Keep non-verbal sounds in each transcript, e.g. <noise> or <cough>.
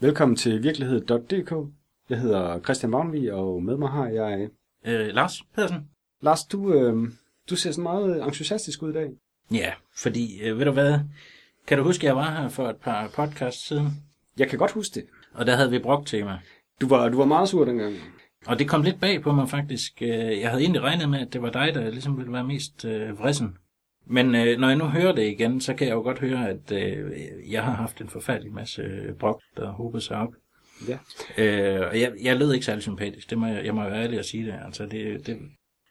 Velkommen til virkelighed.dk. Jeg hedder Christian Magnvig, og med mig har jeg... Øh, Lars Pedersen? Lars, du, øh, du ser så meget entusiastisk ud i dag. Ja, fordi, øh, ved du hvad, kan du huske, at jeg var her for et par podcasts siden? Jeg kan godt huske det. Og der havde vi brugt tema. Du var, du var meget sur dengang. Og det kom lidt bag på mig faktisk. Øh, Jeg havde egentlig regnet med, at det var dig, der ligesom ville være mest øh, vrissen. Men øh, når jeg nu hører det igen, så kan jeg jo godt høre, at øh, jeg har haft en forfærdelig masse øh, brok, der håbede sig op. Ja. Øh, og jeg, jeg lød ikke særlig sympatisk. Det må jeg, jeg må være ærlig at sige det. Altså, det, det,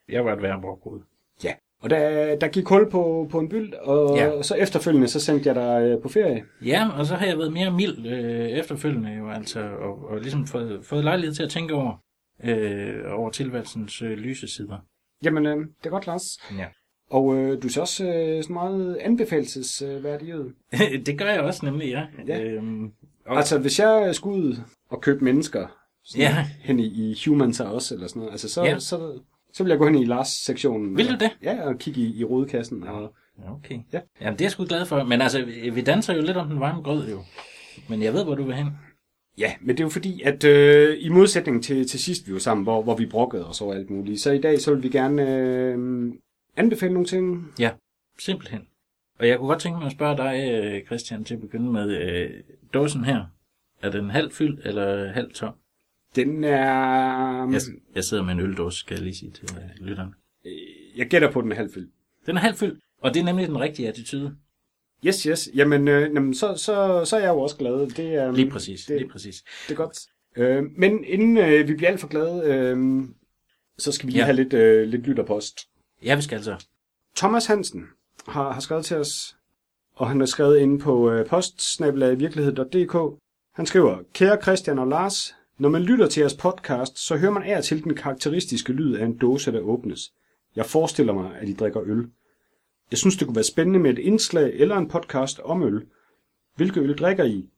jeg var et værre brokhoved. Ja. Og der, der gik hul på, på en byld, og Ja. ja. så efterfølgende, så sendte jeg dig øh, på ferie. Ja, og så har jeg været mere mild øh, efterfølgende jo, altså, og, og ligesom fået, fået lejlighed til at tænke over, øh, over tilværelsens øh, lyse sider. Jamen, øh, det er godt, Lars. Ja. Og øh, du ser også øh, sådan meget anbefalelsesværdig <laughs> ud. det gør jeg også nemlig, ja. Ja. Øhm, og, Altså, hvis jeg skulle ud og købe mennesker sådan Ja. hen i, i Humans også, eller sådan noget, altså, så, Ja. så, så vil jeg gå hen i Lars-sektionen. Vil du det? Ja, og kigge i, i rodekassen. Og, okay. Ja. Jamen, det er jeg sgu glad for. Men altså, vi vi danser jo lidt om den varme grød jo. Men jeg ved, hvor du vil hen. ja, men det er jo fordi, at øh, i modsætning til, til sidst, vi var sammen, hvor, hvor vi brokkede os over alt muligt, så i dag, så vil vi gerne øh, anbefale nogle ting. Ja, simpelthen. Og jeg kunne godt tænke mig at spørge dig, øh, Christian, til at begynde med øh, dåsen her. Er den halv fyldt eller halv tom? Den er... Jeg, jeg sidder med en øldåse, skal jeg lige sige til øh, lytteren. Øh, jeg gætter på, den er halvfyldt. Den er halvt fyldt, og det er nemlig den rigtige attitude. Yes, yes. Jamen, øh, jamen så, så, så er jeg jo også glad. Det er, Lige præcis, Det, lige præcis. det er godt. Øh, men inden øh, vi bliver alt for glade, øh, så skal vi lige ja. have lidt, øh, lidt lytterpost. Ja, vi skal altså. Thomas Hansen har, har skrevet til os, og han har skrevet inde på øh, postsnabelag.virkelighed.dk. Han skriver, Kære Christian og Lars, når man lytter til jeres podcast, så hører man af til den karakteristiske lyd af en dåse, der åbnes. Jeg forestiller mig, at I drikker øl. Jeg synes, det kunne være spændende med et indslag eller en podcast om øl. Hvilke øl drikker I?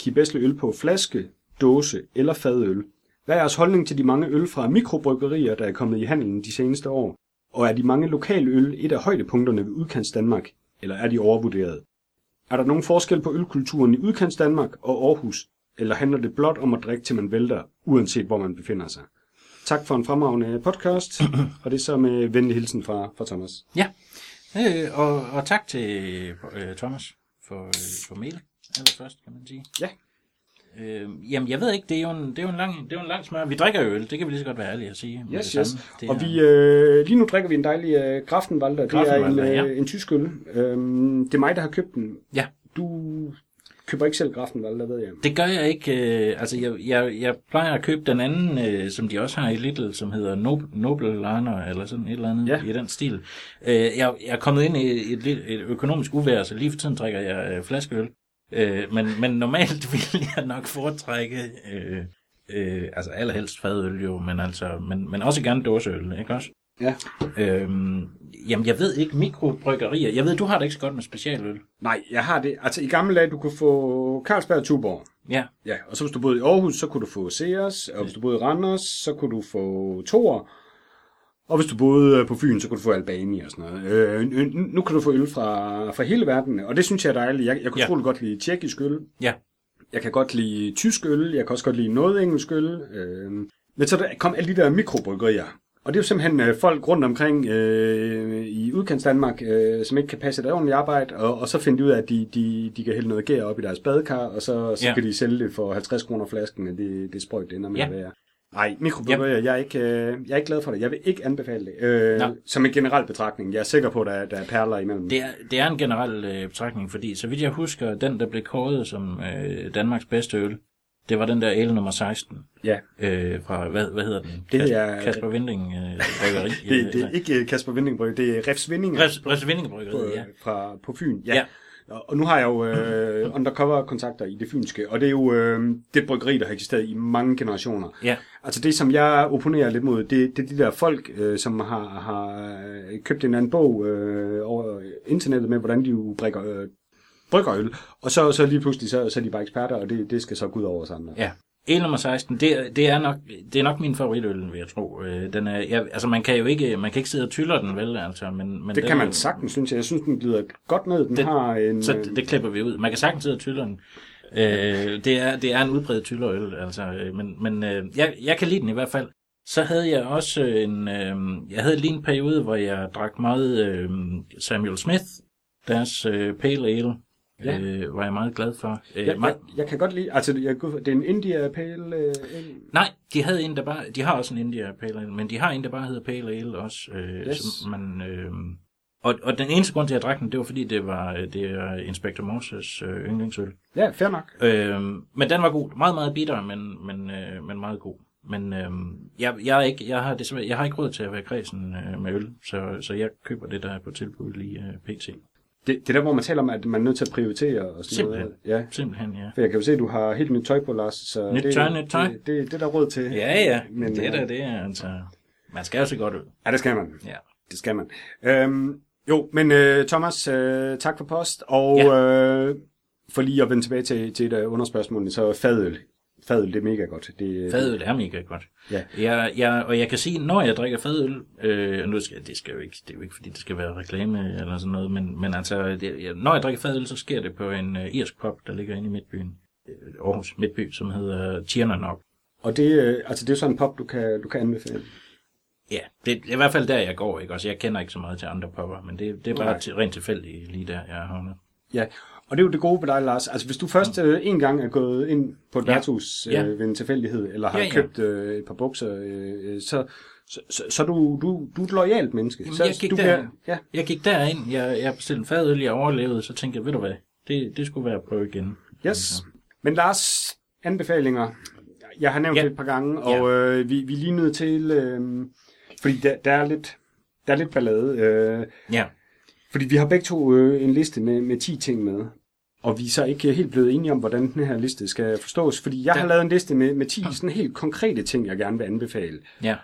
Kan I øl på flaske, dåse eller fadøl? Hvad er jeres holdning til de mange øl fra mikrobryggerier, der er kommet i handelen de seneste år? Og er de mange lokale øl et af højdepunkterne ved udkants Danmark, eller er de overvurderet? Er der nogen forskel på ølkulturen i udkants Danmark og Aarhus, eller handler det blot om at drikke til man vælter, uanset hvor man befinder sig? Tak for en fremragende podcast, <clears throat> og det er så med venlig hilsen fra, fra Thomas. Ja, øh, og, og tak til øh, Thomas for, øh, for mail, allerførst, kan man sige. Ja. Øh, jamen, jeg ved ikke, det er jo en, det er jo en, lang, det er jo en lang smør. Vi drikker øl, det kan vi lige så godt være ærlige at sige. Yes, det yes. samme. Det Og er- vi, øh, lige nu drikker vi en dejlig øh, Grafenwalder. Det er en, ja. øh, en tysk øl. Øhm, det er mig, der har købt den. Ja, Du køber ikke selv Grafenwalder, ved jeg. det gør jeg ikke. Øh, altså, jeg, jeg, jeg plejer at købe den anden, øh, som de også har i Little, som hedder Noble, Noble Liner, eller sådan et eller andet Ja. i den stil. Øh, jeg, jeg er kommet ind i et, lidt- et økonomisk uvær, så lige for tiden drikker jeg øh, flaskeøl. Øh, men, men normalt <laughs> vil jeg nok foretrække, øh, øh, altså allerhelst fadøl jo, men, altså, men, men også gerne dåseøl, ikke også? Ja. Øhm, jamen, jeg ved ikke, mikrobryggerier. Jeg ved, du har det ikke så godt med specialøl. Nej, jeg har det. Altså i gamle dage, du kunne få Carlsberg og Tuborg. Ja, Ja, og så hvis du boede i Aarhus, så kunne du få Sears, og hvis du boede i Randers, så kunne du få Thor. Og hvis du boede øh, på Fyn, så kunne du få Albani og sådan noget. Øh, nu kan du få øl fra, fra hele verden, og det synes jeg er dejligt. Jeg, jeg kunne Ja. godt lide tjekkisk øl. ja, Jeg kan godt lide tysk øl, jeg kan også godt lide noget engelsk øl. Øh, men så der kom alle de der mikrobryggerier. Og det er jo simpelthen øh, folk rundt omkring øh, i udkants Danmark, øh, som ikke kan passe et ordentligt arbejde, og, og så finder de ud af, at de, de, de kan hælde noget gær op i deres badekar, og så, så Ja. kan de sælge det for 50 kroner flasken, og det, det er sprøjt, det ender med Ja. at være. Nej, mikrobryggerier, jeg, er ikke, øh, jeg er ikke glad for det. Jeg vil ikke anbefale det. Øh, som en generel betragtning. Jeg er sikker på, at der, der er perler imellem. det er, det er en generel øh, betragtning, fordi så vidt jeg husker, den, der blev kåret som øh, Danmarks bedste øl, det var den der ale nummer 16 Ja, øh, fra, hvad, hvad hedder den? Det Kas- er- Kasper Vinding øh, Bryggeri. <laughs> det, det er ikke øh, Kasper Vinding Bryg, det er Refs Vinding. Refs, Refs Vinding Bryggeri, på, ja. fra, på Fyn. Ja. Ja. Og nu har jeg jo øh, undercover-kontakter i det fynske, og det er jo øh, det er et bryggeri, der har eksisteret i mange generationer. Ja, Altså det, som jeg opponerer lidt mod, det, det er de der folk, øh, som har, har øh, købt en anden bog øh, over internettet med, hvordan de jo brygger, øh, brygger øl, og så, så lige pludselig, så, så er de bare eksperter, og det, det skal så gå ud over os andre. ja. El nummer 16, det, er- det, er nok, det er nok min favoritøl, vil jeg tro. Øh, Den er, jeg, altså man kan jo ikke, man kan ikke sidde og tyller den, vel? Altså, men, men Det den kan man sagtens, synes jeg. Jeg synes, den glider godt ned. Den Det- har en... Så øh, det, det klipper vi ud. Man kan sagtens sidde og tylle den. øh, det, er, det er en udbredt tyllerøl, altså, øh, men, men øh, jeg, jeg kan lide den i hvert fald. Så havde jeg også en, øh, jeg havde lige en periode, hvor jeg drak meget øh, Samuel Smith, deres øh, Pale Ale, Ja. øh, var jeg meget glad for. Øh, Jeg, meget, jeg, jeg kan godt lide, altså jeg, det er en India Pale øh, Ale. Nej, de havde en, der bare, de har også en India Pale Ale, men de har en, der bare hedder Pale Ale også. Øh, Yes. som man, øh, og, og den eneste grund til, at jeg drak den, det var fordi, det var øh, det er Inspector Morses øh, yndlingsøl. Ja, fair nok. Øh, men den var god. Meget, meget bitter, men, men, øh, men meget god. Men øh, jeg, jeg, er ikke, jeg, har desværre, jeg har ikke råd til at være kredsen øh, med øl, så, så jeg køber det, der er på tilbud lige øh, pt. Det, det er der, hvor man taler om, at man er nødt til at prioritere og sådan Simpelthen. noget. Ja. Simpelthen, ja. For jeg kan jo se, at du har helt nyt tøj på, Lars. Så Nyt det, tøj, nyt tøj. Det, det, det er der råd til. Ja, ja. Men, det er øh, det, er, altså. Man skal jo se godt ud. Ja, det skal man. Ja. Det skal man. Øhm, jo, men øh, Thomas, øh, tak for post. Og ja. øh, for lige at vende tilbage til, til et af underspørgsmålene, så fadøl. Fadøl, det er mega godt. Det, Fadøl er mega godt. Ja. Jeg, jeg, og jeg kan sige, når jeg drikker fadøl, øh, nu skal, det, skal jo ikke, det er jo ikke, fordi det skal være reklame eller sådan noget, men, men altså, det, jeg, når jeg drikker fadøl, så sker det på en øh, irsk pub, der ligger inde i Midtbyen. Øh, Aarhus Midtby, som hedder Tiernanog. Og det, øh, altså, det er sådan en pop, du kan, du kan anbefale. Ja, det, det er i hvert fald der, jeg går, ikke? Altså, jeg kender ikke så meget til andre pubber, men det, det er bare til, rent tilfældigt lige der, jeg er havnet. Ja, og det er jo det gode ved dig, Lars. Altså, hvis du først øh, en gang er gået ind på et Ja. værtshus øh, Ja. ved en tilfældighed, eller har Ja, ja. købt øh, et par bukser, øh, øh, så, så, så, så du, du, du er et lojalt menneske. Jamen, så jeg gik du der- ja, Jeg gik derind, jeg, jeg bestilte en fadøl, jeg overlevede, så tænkte jeg, ved du hvad, det, det skulle være at prøve igen. Yes. Men Lars, anbefalinger. Jeg har nævnt Ja. det et par gange, og øh, vi, vi er lige nødt til, øh, fordi der, der, er lidt, der er lidt ballade. Øh, Ja, fordi vi har begge to øh, en liste med, med 10 ting med. Og vi er så ikke helt blevet enige om, hvordan den her liste skal forstås. Fordi jeg har Den- lavet en liste med, med 10 sådan helt konkrete ting, jeg gerne vil anbefale. ja.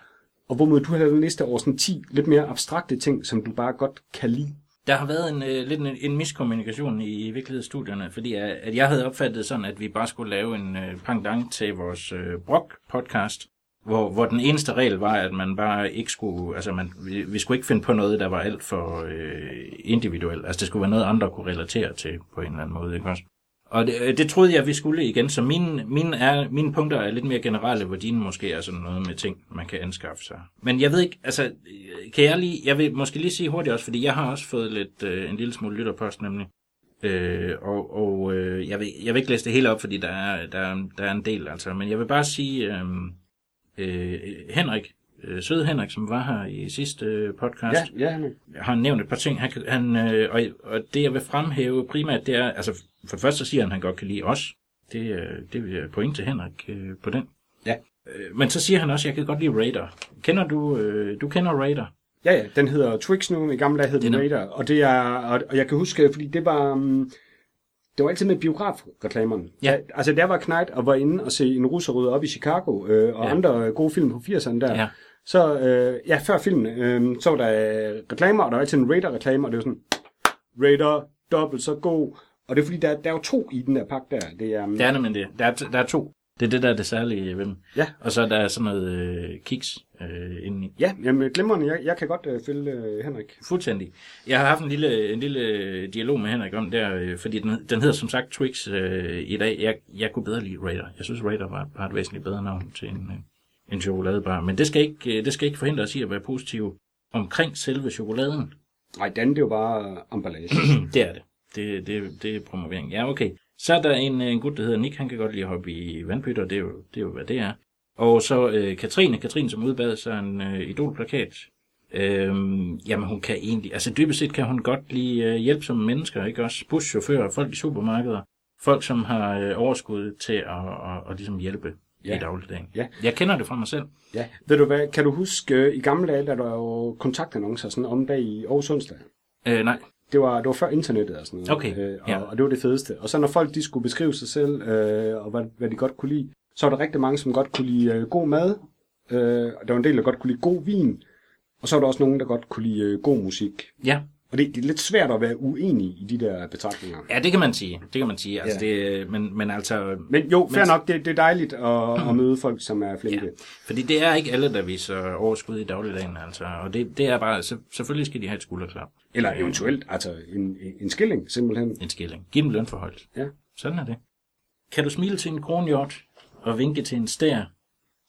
Og hvorimod du har lavet en liste over sådan 10 lidt mere abstrakte ting, som du bare godt kan lide. Der har været en, øh, lidt en, en miskommunikation i virkelighedsstudierne, fordi at, at jeg havde opfattet sådan, at vi bare skulle lave en øh, pendant til vores øh, Brok-podcast, hvor, hvor den eneste regel var, at man bare ikke skulle, altså man, vi, vi skulle ikke finde på noget, der var alt for øh, individuelt. Altså det skulle være noget, andre kunne relatere til på en eller anden måde, ikke også? Og det, øh, det troede jeg, vi skulle igen, så mine, mine, er, mine punkter er lidt mere generelle, hvor dine måske er sådan noget med ting, man kan anskaffe sig. Men jeg ved ikke, altså, øh, kan jeg lige, jeg vil måske lige sige hurtigt også, fordi jeg har også fået lidt, øh, en lille smule lytterpost nemlig. Øh, og og øh, jeg, vil, jeg vil ikke læse det hele op, fordi der er, der, der er en del, altså. Men jeg vil bare sige, øh, øh, Henrik, øh, søde Henrik, som var her i sidste øh, podcast, Ja, ja, Henrik. har nævnt et par ting. Han, han, øh, og, og det, jeg vil fremhæve primært, det er, altså for det første siger han, at han godt kan lide os. Det, øh, det vil jeg point til Henrik øh, på den. Ja. Øh, men så siger han også, at jeg kan godt lide Raider. Kender du, øh, du kender Raider? Ja, ja, den hedder Twix nu, i gamle dage hed den er- Raider, og det er, og, og jeg kan huske, fordi det var, um, det var altid med biografreklamerne. Ja. Altså, der var Knight og var inde og se en russer rydde op i Chicago, øh, og Ja. ja. andre gode film på 80'erne der. Ja. Så, øh, ja, før filmen, øh, så var der reklamer, og der var altid en Raider-reklame, og det var sådan, Raider, dobbelt så god. Og det er fordi, der, der er jo to i den der pakke der. Det er, um, Det er nemlig det. Der er, der er to. Det er det, der er det særlige ved dem. Ja. Og så er der sådan noget øh, kiks øh, indeni. Ja, jamen, glimrende. Jeg, jeg kan godt øh, følge øh, Henrik. Fuldstændig. Jeg har haft en lille, en lille dialog med Henrik om der, øh, fordi den, den hedder som sagt Twix øh, i dag. Jeg, jeg kunne bedre lide Raider. Jeg synes, Raider var, var et væsentligt bedre navn til en, øh, en chokoladebar. Men det skal, ikke, øh, det skal ikke forhindre os i at være positive omkring selve chokoladen. Nej, den det er jo bare emballage. <clears throat> det er det. Det, det, det er promovering. Ja, okay. Så er der en, en gut, der hedder Nick. Han kan godt lide at hoppe i vandpytter. Det er jo, det er jo hvad det er. Og så øh, Katrine. Katrine, som udbad sig en øh, idolplakat. Øhm, jamen, hun kan egentlig... Altså, dybest set kan hun godt lide øh, hjælpsomme mennesker, ikke også? Buschauffører, folk i supermarkeder. Folk, som har øh, overskud til at, at, at ligesom hjælpe ja. I dagligdagen. Ja. Jeg kender det fra mig selv. Ja, ved du hvad, kan du huske, øh, i gamle dage, der var jo kontaktannoncer sådan om bag i Aarhus onsdag. Øh, nej. Det var, det var før internettet og sådan noget. Okay, Øh, og, ja. og det var det fedeste. Og så når folk de skulle beskrive sig selv, øh, og hvad, hvad de godt kunne lide, så var der rigtig mange, som godt kunne lide øh, god mad. Øh, og der var en del, der godt kunne lide god vin. Og så var der også nogen, der godt kunne lide øh, god musik. Ja, Og det, det er lidt svært at være uenig i de der betragtninger. ja det kan man sige. Det kan man sige. Altså, Ja. det, men, men altså... Men jo, fair Men- nok, det, det er dejligt at, <clears throat> at møde folk, som er flinke. Ja, fordi det er ikke alle, der viser overskud i dagligdagen, altså. Og det, det er bare, så, selvfølgelig skal de have et skulderklap. Eller eventuelt, altså en, en skilling, simpelthen. En skilling. Giv dem lønforhold. Ja. Sådan er det. kan du smile til en kronhjort og vinke til en stær,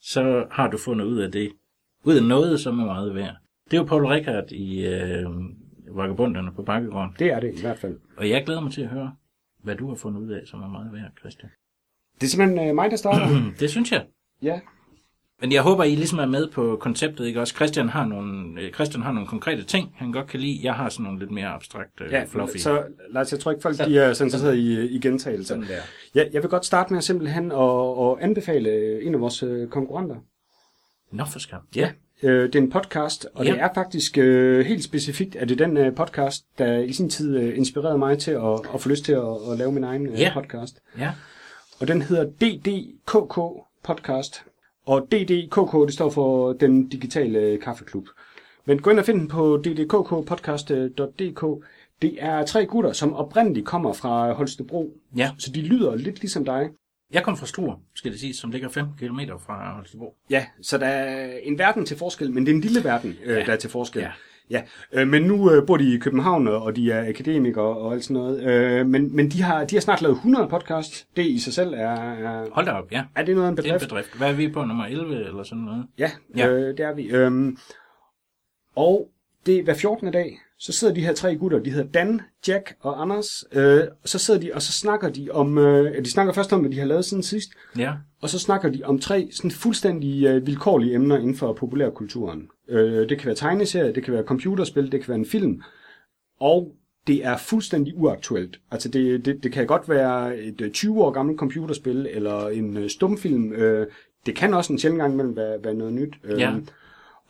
så har du fundet ud af det. Ud af noget, som er meget værd. Det er jo Paul Rickard i øh, Vagabunderne på Bakkegården. Det er det i hvert fald. Og jeg glæder mig til at høre, hvad du har fundet ud af, som er meget værd, Christian. Det er simpelthen øh, mig, der starter. <clears throat> Det synes jeg. ja. Men jeg håber, I ligesom er med på konceptet, ikke også? Christian har nogle, øh, Christian har nogle konkrete ting, han godt kan lide. Jeg har sådan nogle lidt mere abstrakt øh, Ja, fluffy. så Lars, jeg tror ikke, folk de er så interesseret i, i gentagelser. Sådan der. Ja, jeg vil godt starte med simpelthen at, at anbefale en af vores øh, konkurrenter. Nå for skam. Ja. Øh, det er en podcast, og Ja. det er faktisk øh, helt specifikt, at det er den øh, podcast, der i sin tid øh, inspirerede mig til at, at få lyst til at, at lave min egen øh, Ja. podcast. Ja. Og den hedder DDKK Podcast. Og DDKK, det står for Den Digitale Kaffeklub. Men gå ind og find den på ddkkpodcast.dk. Det er tre gutter, som oprindeligt kommer fra Holstebro. Ja. Så de lyder lidt ligesom dig. Jeg kom fra Struer, skal det sige, som ligger 5 km fra Holstebro. Ja, så der er en verden til forskel, men det er en lille verden, øh, Ja. der er til forskel. Ja. Ja, øh, men nu øh, bor de i København, og de er akademikere og alt sådan noget. Øh, men men de, har, de har snart lavet 100 podcast. Det i sig selv er, er, Hold da op, ja. er det noget af en Det er en bedrift? bedrift. Hvad er vi på, nummer 11 eller sådan noget? Ja, Ja. ja. Øh, det er vi. Øhm, og det er hver 14. dag, så sidder de her tre gutter, de hedder Dan, Jack og Anders. Øh, så sidder de, og så snakker de om, øh, de snakker først om, hvad de har lavet siden sidst, Ja. og så snakker de om tre sådan fuldstændig øh, vilkårlige emner inden for populærkulturen. Øh, det kan være tegneserier, det kan være computerspil, det kan være en film, og det er fuldstændig uaktuelt. Altså det, det, det kan godt være et øh, 20 år gammelt computerspil, eller en øh, stumfilm. Øh, det kan også en sjældent gang imellem være, være noget nyt. Øh, Ja.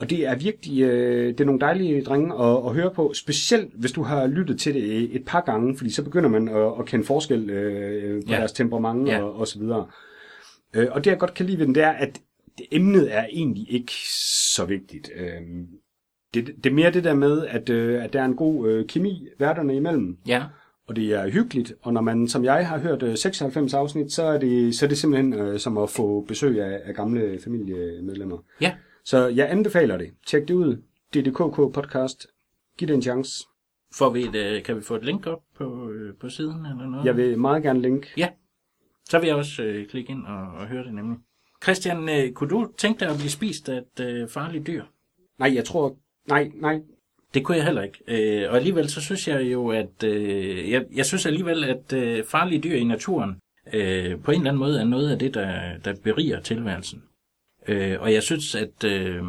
Og det er virkelig, øh, det er nogle dejlige drenge at, at høre på, specielt hvis du har lyttet til det et par gange, fordi så begynder man at, at kende forskel øh, på Ja. deres temperament Ja. og, og så videre. Øh, og det jeg godt kan lide ved den, det er, at emnet er egentlig ikke så vigtigt. Øh, det, det er mere det der med, at, øh, at der er en god øh, kemi værterne imellem, Ja. og det er hyggeligt, og når man, som jeg har hørt øh, 96 afsnit, så er det, så er det simpelthen øh, som at få besøg af, af gamle familiemedlemmer. Ja. Så jeg anbefaler det. Tjek det ud. DDKK podcast. Giv det en chance. Får vi et, øh, kan vi få et link op på, øh, på siden eller noget? Jeg vil meget gerne link. Ja. Så vil jeg også øh, klikke ind og, og høre det nemlig. Christian, øh, kunne du tænke dig at blive spist af et øh, farligt dyr? Nej, jeg tror... Nej, nej. Det kunne jeg heller ikke. Øh, og alligevel så synes jeg jo, at øh, jeg, jeg synes alligevel, at øh, farlige dyr i naturen øh, på en eller anden måde er noget af det, der, der beriger tilværelsen. Øh, og jeg synes, at øh,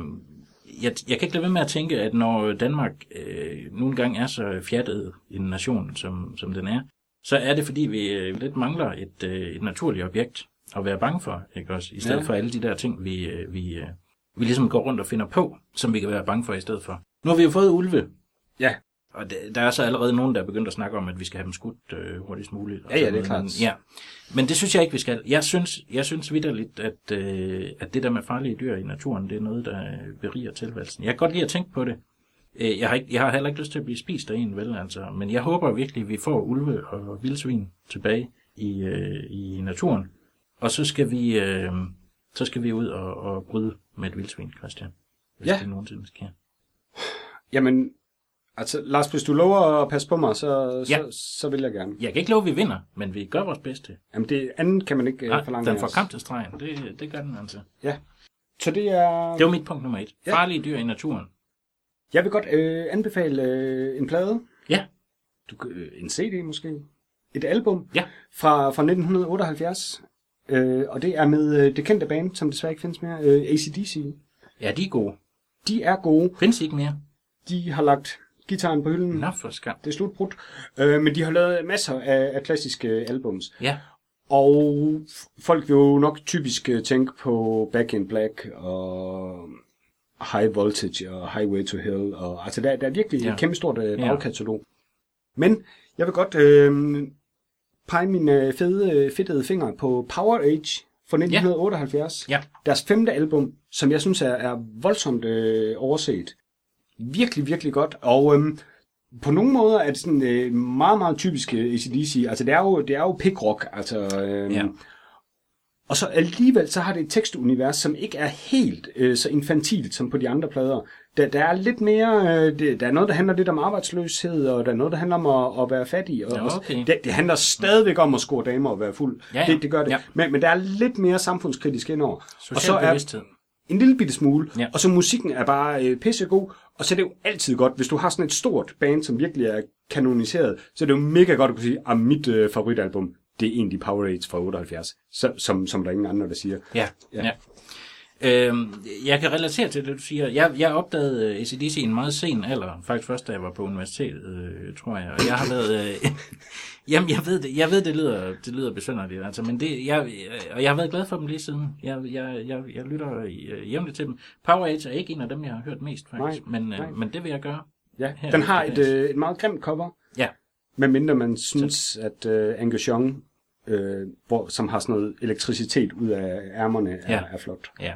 jeg, jeg kan ikke lade være med at tænke, at når Danmark øh, nu engang er så fjattet en nation, som, som den er, så er det fordi, vi øh, lidt mangler et, øh, et naturligt objekt at være bange for, ikke også? I stedet. Ja. for alle de der ting, vi, øh, vi, øh, vi ligesom går rundt og finder på, som vi kan være bange for i stedet for. Nu har vi jo fået ulve, Ja. Og det, der er så allerede nogen, der er begyndt at snakke om, at vi skal have dem skudt øh, hurtigst muligt. Ja, ja, det er klart. Men, ja. Men det synes jeg ikke, vi skal. Jeg synes, jeg synes vidderligt, at, øh, at det der med farlige dyr i naturen, det er noget, der beriger tilværelsen. Jeg kan godt lide at tænke på det. Øh, Jeg har, ikke, jeg har heller ikke lyst til at blive spist af en, vel, altså. Men jeg håber virkelig, at vi får ulve og vildsvin tilbage i, øh, i naturen. Og så skal vi, øh, så skal vi ud og, og bryde med et vildsvin, Christian. Hvis Ja. det nogensinde sker. Jamen, altså, Lars, hvis du lover at passe på mig, så, Ja. så, så vil jeg gerne. Jeg kan ikke love, at vi vinder, men vi gør vores bedste. Jamen, det andet kan man ikke Nej, Nej, forlange den får kamp til stregen. Det, det gør den altså. Ja. Så det er... Det var mit punkt nummer et. Ja. Farlige dyr i naturen. Jeg vil godt øh, anbefale øh, en plade. Ja. Du, øh, en CD måske. Et album Ja. fra, fra 1978. Øh, og det er med øh, det kendte band, som desværre ikke findes mere, øh, ACDC. Ja, de er gode. De er gode. Findes ikke mere. De har lagt gitaren på hylden. Nå for skam. Det er slutbrudt. Øh, men de har lavet masser af, af klassiske albums. Ja. Og folk vil jo nok typisk øh, tænke på Back in Black og High Voltage og Highway to Hell. Og, altså der, der er virkelig Ja. ja. et kæmpe stort øh, Ja. bagkatalog. Men jeg vil godt øh, pege mine fede, øh, fedtede fingre på Power Age fra 1978. Ja. Deres femte album, som jeg synes er, er voldsomt øh, overset. Virkelig, virkelig godt. Og øhm, på nogle måder er det sådan øh, meget, meget typisk øh, ACDC. Altså det er jo, det er jo pick-rock. Altså, øhm, Ja. Og så alligevel så har det et tekstunivers, som ikke er helt øh, så infantilt som på de andre plader. der, der er lidt mere, øh, det, der er noget, der handler lidt om arbejdsløshed, og der er noget, der handler om at, at være fattig. Og, Ja, også- okay. det, det handler stadigvæk om at score damer og være fuld. Ja, ja. Det, det gør det. Ja. Men, men der er lidt mere samfundskritisk indover. og så Social er bevidsthed. en lille bitte smule, Ja. og så musikken er bare øh, pissegod, og så er det jo altid godt, hvis du har sådan et stort band, som virkelig er kanoniseret, så er det jo mega godt at kunne sige, at mit øh, favoritalbum, det er egentlig Powerade fra 78, så, som, som der er ingen andre, der siger. Ja, Ja. ja. Øhm, jeg kan relatere til det, du siger. Jeg, jeg opdagede øh, ACDC i en meget sen alder. Faktisk først, da jeg var på universitetet, øh, tror jeg. Og jeg har været... Øh, <laughs> jamen, jeg ved det, jeg ved, det lyder, det lyder besynderligt, altså, men det, jeg, og jeg har været glad for dem lige siden. Jeg, jeg, jeg, jeg lytter øh, jævnligt til dem. Powerade er ikke en af dem, jeg har hørt mest, faktisk. Nej, men, øh, nej. men det vil jeg gøre. Ja, Her den har et, øh, et meget grimt cover, Ja, medmindre man synes, at øh, Angus Young, øh, hvor, som har sådan noget elektricitet ud af ærmerne, er, Ja. er flot. Ja,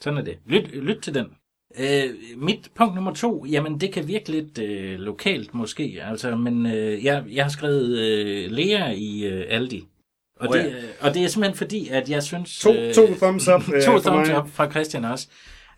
sådan er det. Lyt, lyt til den. Øh, mit punkt nummer to, jamen det kan virke lidt øh, lokalt måske, altså, men øh, jeg, jeg har skrevet øh, Lea i øh, Aldi. Og, det, ja. øh, og det er simpelthen fordi, at jeg synes... To, øh, to thumbs up. <laughs> øh, to thumbs mig. up fra Christian også.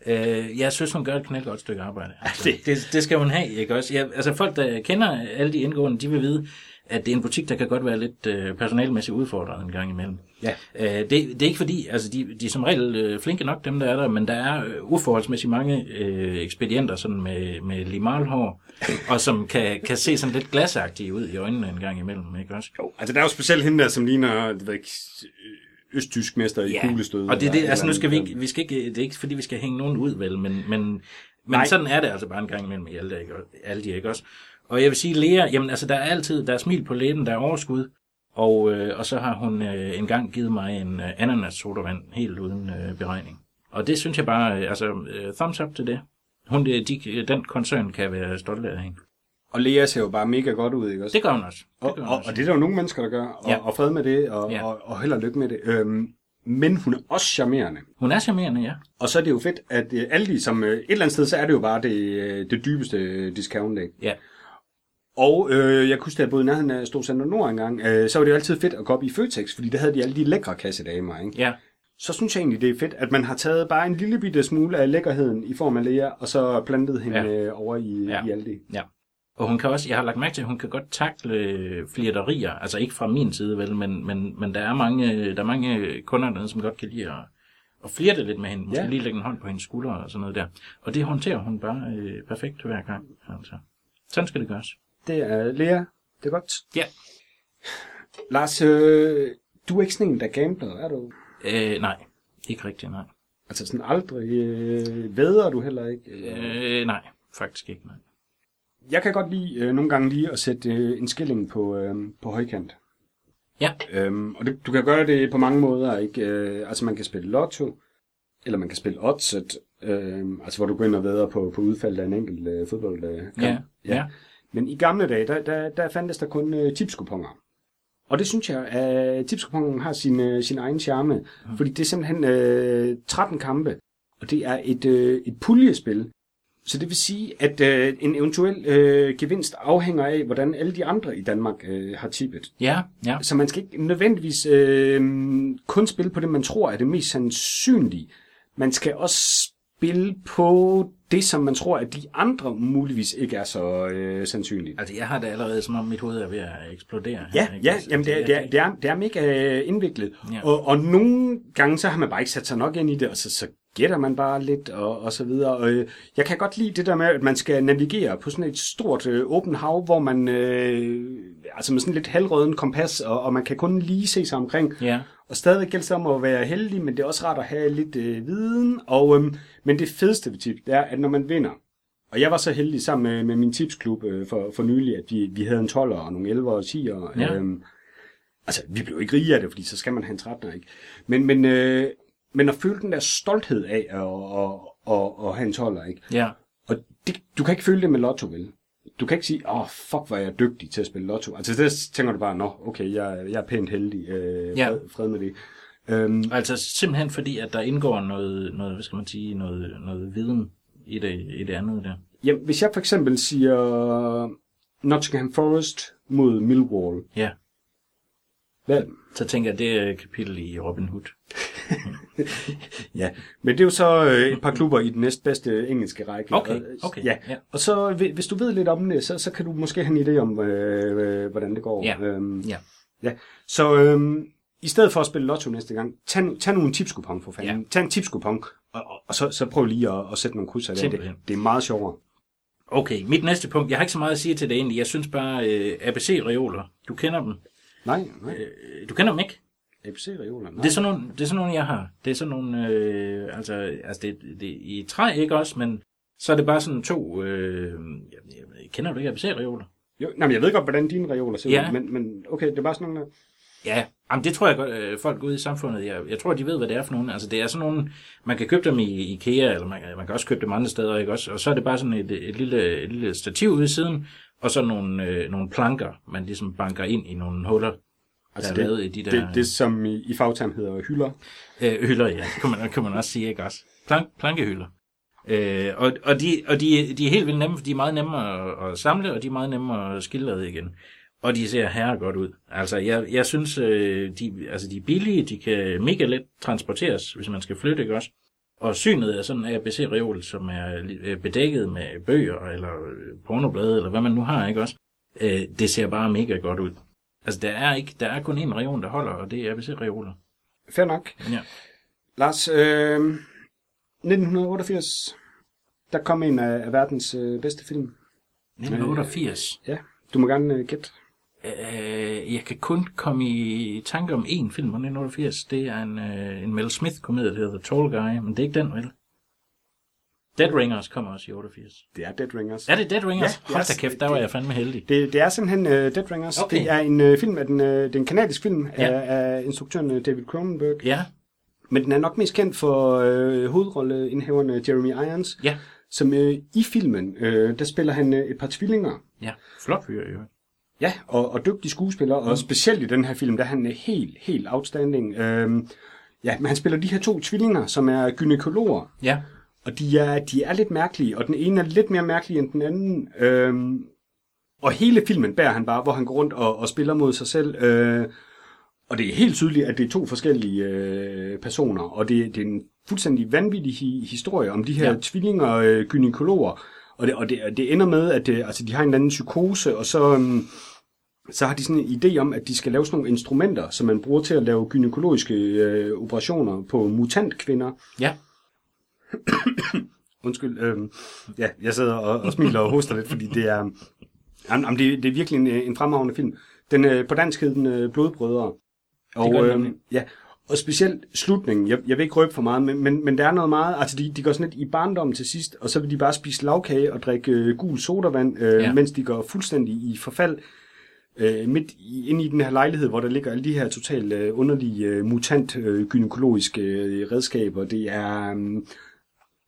Øh, jeg synes, hun gør et knaldgodt stykke arbejde. Altså, det- det, det skal hun have, ikke også? Jeg, altså folk, der kender alle de indgående, de vil vide, at det er en butik, der kan godt være lidt øh, personalmæssigt udfordret en gang imellem. Ja. Øh, det, det er ikke fordi, altså de, de er som regel øh, flinke nok, dem der er der, men der er øh, uforholdsmæssigt mange øh, ekspedienter sådan med, med limalhår, <laughs> og som kan, kan se sådan lidt glasagtige ud i øjnene en gang imellem, ikke også? Jo, altså der er jo specielt hende der, som ligner, det ved ikke, østtysk mester i kuglestød. og det er det, altså nu skal vi ikke, vi skal ikke, det er ikke fordi, vi skal hænge nogen ud, vel, men, men, men Nej. sådan er det altså bare en gang imellem i alle, ikke, alle de, ikke også? Og jeg vil sige, Lea, jamen altså der er altid, der er smil på læben, der er overskud, og, øh, og så har hun øh, engang givet mig en øh, ananas sodavand, helt uden øh, beregning. Og det synes jeg bare, øh, altså øh, thumbs up til det. Hun, de, de, den koncern kan være stolt af hende. Og Lea ser jo bare mega godt ud, ikke også? Det gør hun også. Det og, gør hun og, også. og det er der jo nogle mennesker, der gør, og, Ja. og fred med det, og, Ja. og, og held og lykke med det. Øhm, men hun er også charmerende. Hun er charmerende, ja. Og så er det jo fedt, at øh, alle de, som øh, et eller andet sted, så er det jo bare det, øh, det dybeste øh, discount, ikke? Ja, Og øh, jeg kunne huske, at jeg boede i nærheden af Storcenter Nord engang, øh, så var det jo altid fedt at gå op i Føtex, fordi der havde de alle de lækre kassedamer, ikke? ja. Så synes jeg egentlig, det er fedt, at man har taget bare en lille bitte smule af lækkerheden i form af Lea, og så plantet hende Ja. ja. over i, ja. i Aldi. Ja. Og hun kan også, jeg har lagt mærke til, at hun kan godt takle flirterier, altså ikke fra min side vel, men, men, men der, er mange, der er mange kunder dernede, som godt kan lide at, at flirte lidt med hende, måske Ja. lige lægge en hånd på hendes skulder og sådan noget der. Og det håndterer hun bare øh, perfekt hver gang. Altså. Sådan skal det gøres. Det er Lea. Det er godt. Ja. Lars, øh, du er ikke sådan en, der gambler, er du? Øh, nej, ikke rigtigt, nej. Altså sådan aldrig øh, væder du heller ikke? Øh. Øh, nej, faktisk ikke, nej. Jeg kan godt lide øh, nogle gange lige at sætte øh, en skilling på, øh, på højkant. Ja, Øhm, og det, du kan gøre det på mange måder. Ikke? Øh, altså man kan spille lotto, eller man kan spille oddset, øh, altså hvor du går ind og væder på, på udfaldet af en enkelt øh, fodboldkamp. ja, ja. Men i gamle dage, der, der, der fandtes der kun øh, tipskuponger. Og det synes jeg, at tipskupongen har sin, øh, sin egen charme. Mm. Fordi det er simpelthen øh, 13 kampe, og det er et, øh, et puljespil. Så det vil sige, at øh, en eventuel øh, gevinst afhænger af, hvordan alle de andre i Danmark øh, har tippet. Ja, ja. Så man skal ikke nødvendigvis øh, kun spille på det, man tror er det mest sandsynlige. Man skal også spille på det, som man tror, at de andre muligvis ikke er så øh, sandsynligt. Altså, jeg har det allerede, som om mit hoved er ved at eksplodere. Ja, her, ja Altså, jamen det, er, det, er, det, er, det er mega øh, indviklet. Ja. Og, og nogle gange, så har man bare ikke sat sig nok ind i det, og så, så gætter man bare lidt, og, og så videre. Og, øh, jeg kan godt lide det der med, at man skal navigere på sådan et stort øh, åbent hav, hvor man, øh, altså med sådan lidt halvrøden kompas, og, og man kan kun lige se sig omkring. Ja, Og stadigvæk gælder det om at være heldig, men det er også rart at have lidt øh, viden. Og, øhm, men det fedeste ved tip, det er, at når man vinder, og jeg var så heldig sammen med, med min tipsklub øh, for, for nylig, at vi, vi havde en 12'er og nogle 11'er og 10'er. Ja. Øhm, altså, vi blev ikke rige af det, fordi så skal man have en 13'er, ikke? Men, men, øh, men at føle den der stolthed af at, at, at, at have en 12'er, ikke? ja. Og det, du kan ikke føle det med lotto, vel? Du kan ikke sige, åh, oh, fuck, hvor er jeg dygtig til at spille lotto. Altså, det tænker du bare, nå, okay, jeg, jeg er pænt heldig. Øh, Ja. fred, fred med det. Øhm, Altså simpelthen fordi, at der indgår noget, noget hvad skal man sige, noget, noget viden i det, i det andet der. ja, hvis jeg for eksempel siger Nottingham Forest mod Millwall, Ja, hvad? så tænker jeg, det er kapitel i Robin Hood. <laughs> ja, men det er jo så øh, et par klubber i den næstbedste engelske række. Okay, okay, Ja. ja. Og så, hvi- hvis du ved lidt om det, så, så kan du måske have en idé om, øh, øh, hvordan det går. Ja, Øhm, ja. ja. Så øhm, i stedet for at spille lotto næste gang, tag, tag nu en tipskupon for fanden. Ja. Tag en tipskupon, og, og, og så, så prøv lige at, at sætte nogle krydser der. Det, det er meget sjovere. Okay, mit næste punkt. Jeg har ikke så meget at sige til det egentlig. Jeg synes bare, øh, ABC-reoler, du kender dem. Nej, nej. Øh, du kender dem ikke? ABC-reoler, nej. Det er sådan nogle, det er sådan nogle jeg har. Det er sådan nogle, øh, altså, altså det, det i træ, ikke også, men så er det bare sådan to, øh, jeg, jeg, kender du ikke ABC-reoler? Jo, nej, men jeg ved godt, hvordan dine reoler ser Ja. ud, men, men okay, det er bare sådan nogle der... Ja, jamen det tror jeg godt, øh, folk ude i samfundet, jeg, jeg tror, de ved, hvad det er for nogle. Altså det er sådan nogle, man kan købe dem i IKEA, eller man, man kan også købe dem andre steder, ikke også? Og så er det bare sådan et, et, lille, et lille stativ ude i siden, og så nogle, øh, nogle planker, man ligesom banker ind i nogle huller, Altså der er det, lavet i de der det, det, som i, i fagterm hedder hylder. øh, hylder, ja, det kan man, kan man også sige, ikke også? Plank, plankehylder. Øh, og og, de, og de, de er helt vildt nemme, for de er meget nemme at, at samle, og de er meget nemme at skille ad igen. Og de ser herre godt ud. Altså, jeg, jeg synes, øh, de, altså, de er billige, de kan mega let transporteres, hvis man skal flytte, ikke også? Og synet er sådan en ABC-reol, som er øh, bedækket med bøger, eller øh, pornoblade, eller hvad man nu har, ikke også? Øh, det ser bare mega godt ud. Altså, der er, ikke, der er kun én region, der holder, og det er ABC-reoler. Fair nok. Ja. Lars, øh, 1988, der kom en af, af verdens øh, bedste film. 1988. Ja, du må gerne øh, gætte. Øh, jeg kan kun komme i tanke om én film fra 1988. Det er en, øh, en Mel Smith-komedie, der hedder The Tall Guy, men det er ikke den, vel? Dead Ringers kommer også i 88. Det er Dead Ringers. Er det Dead Ringers? Ja, det Hold da kæft, der var jeg fandme heldig. Det, det er simpelthen uh, Dead Ringers. Okay. Det er en uh, film af den, uh, det er en kanadisk film Ja. af, af instruktøren øh, David Cronenberg. Ja, Men den er nok mest kendt for uh, hovedrolleindhaveren Jeremy Irons, ja, som uh, i filmen, uh, der spiller han uh, et par tvillinger. ja. Flot fyr, jo. Ja, og, og dygtig skuespiller, og specielt i den her film, der er han øh, helt, helt outstanding. Øhm, ja, men han spiller de her to tvillinger, som er gynekologer, Ja, og de er, de er lidt mærkelige, og den ene er lidt mere mærkelig end den anden. Øhm, og hele filmen bærer han bare, hvor han går rundt og, og spiller mod sig selv. Øh, og det er helt tydeligt, at det er to forskellige øh, personer, og det, det er en fuldstændig vanvittig hi- historie om de her Ja. tvillinger øh, gynekologer. Og det, og det, det ender med, at det, altså, de har en eller anden psykose, og så, øhm, så har de sådan en idé om, at de skal lave sådan nogle instrumenter, som man bruger til at lave gynækologiske øh, operationer på mutantkvinder. ja. <coughs> Undskyld, øh, ja, jeg sidder og, og smiler og hoster lidt, fordi det er, jamen, det, det er virkelig en, en fremragende film. Den, øh, på dansk hed den øh, Blodbrødre. Og, den øh, ja, og specielt slutningen, jeg, jeg vil ikke røbe for meget, men, men, men der er noget meget, altså de, de går sådan lidt i barndommen til sidst, og så vil de bare spise lavkage og drikke øh, gul sodavand, øh, ja. mens de går fuldstændig i forfald øh, midt i, inde i den her lejlighed, hvor der ligger alle de her totalt øh, underlige øh, mutant øh, gynækologiske øh, redskaber. Det er... Øh,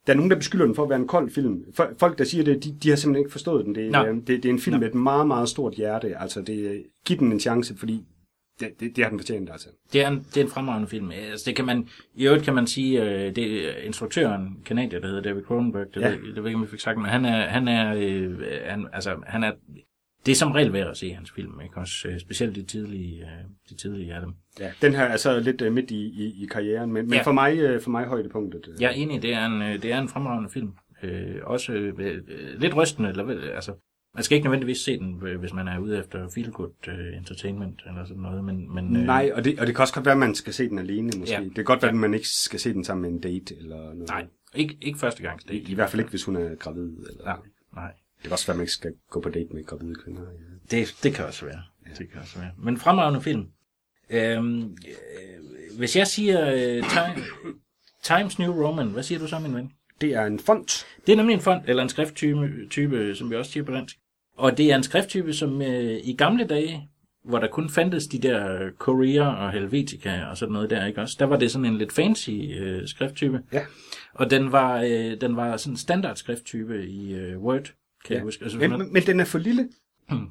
der er nogen, der beskylder den for at være en kold film. Fo- Folk, der siger det, de, de har simpelthen ikke forstået den. Det, Nå. er, det, det er en film Nå. med et meget, meget stort hjerte. Altså, det, giv den en chance, fordi det, det, det har den fortjent, altså. Det er en, det er en fremragende film. Altså, det kan man, I øvrigt kan man sige, øh, det er instruktøren, kanadier, der hedder David Cronenberg, det, Ja. ved, det ved ikke, om jeg fik sagt, men han er, han er, øh, han, altså, han er, det er som regel værd at se hans film, ikke? Også, øh, specielt de tidlige, øh, de tidlige af dem. Ja. Den her er så lidt uh, midt i, i, i karrieren, men, men Ja. for mig uh, for mig højdepunktet. Uh, Jeg er enig, det er en, øh, det er en fremragende film. Øh, også øh, øh, lidt rystende, eller, altså, man skal ikke nødvendigvis se den, øh, hvis man er ude efter feel good øh, entertainment, eller sådan noget, men, men øh, Nej, og det, og det kan også godt være, at man skal se den alene, måske. Ja. Det kan godt være, at man ikke skal se den sammen med en date, eller noget. nej, ikke, ikke første gang. I, I hvert fald ikke, hvis hun er gravid. Eller, Nej, nej. Det kan også være, at man ikke skal gå på date med gravide kvinder. Ja. Det, det kan også være. Ja. Det kan også være. Men fremragende film. Øhm, øh, hvis jeg siger øh, time, Times New Roman, hvad siger du så, min ven? Det er en font. Det er nemlig en font, eller en skrifttype, type, som vi også siger på dansk. Og det er en skrifttype, som øh, i gamle dage, hvor der kun fandtes de der Korea og Helvetica og sådan noget der, ikke også? Der var det sådan en lidt fancy øh, skrifttype. Ja. Og den var, øh, den var sådan en standard skrifttype i øh, Word, kan ja. jeg huske. Altså, Men, men, men den er for lille.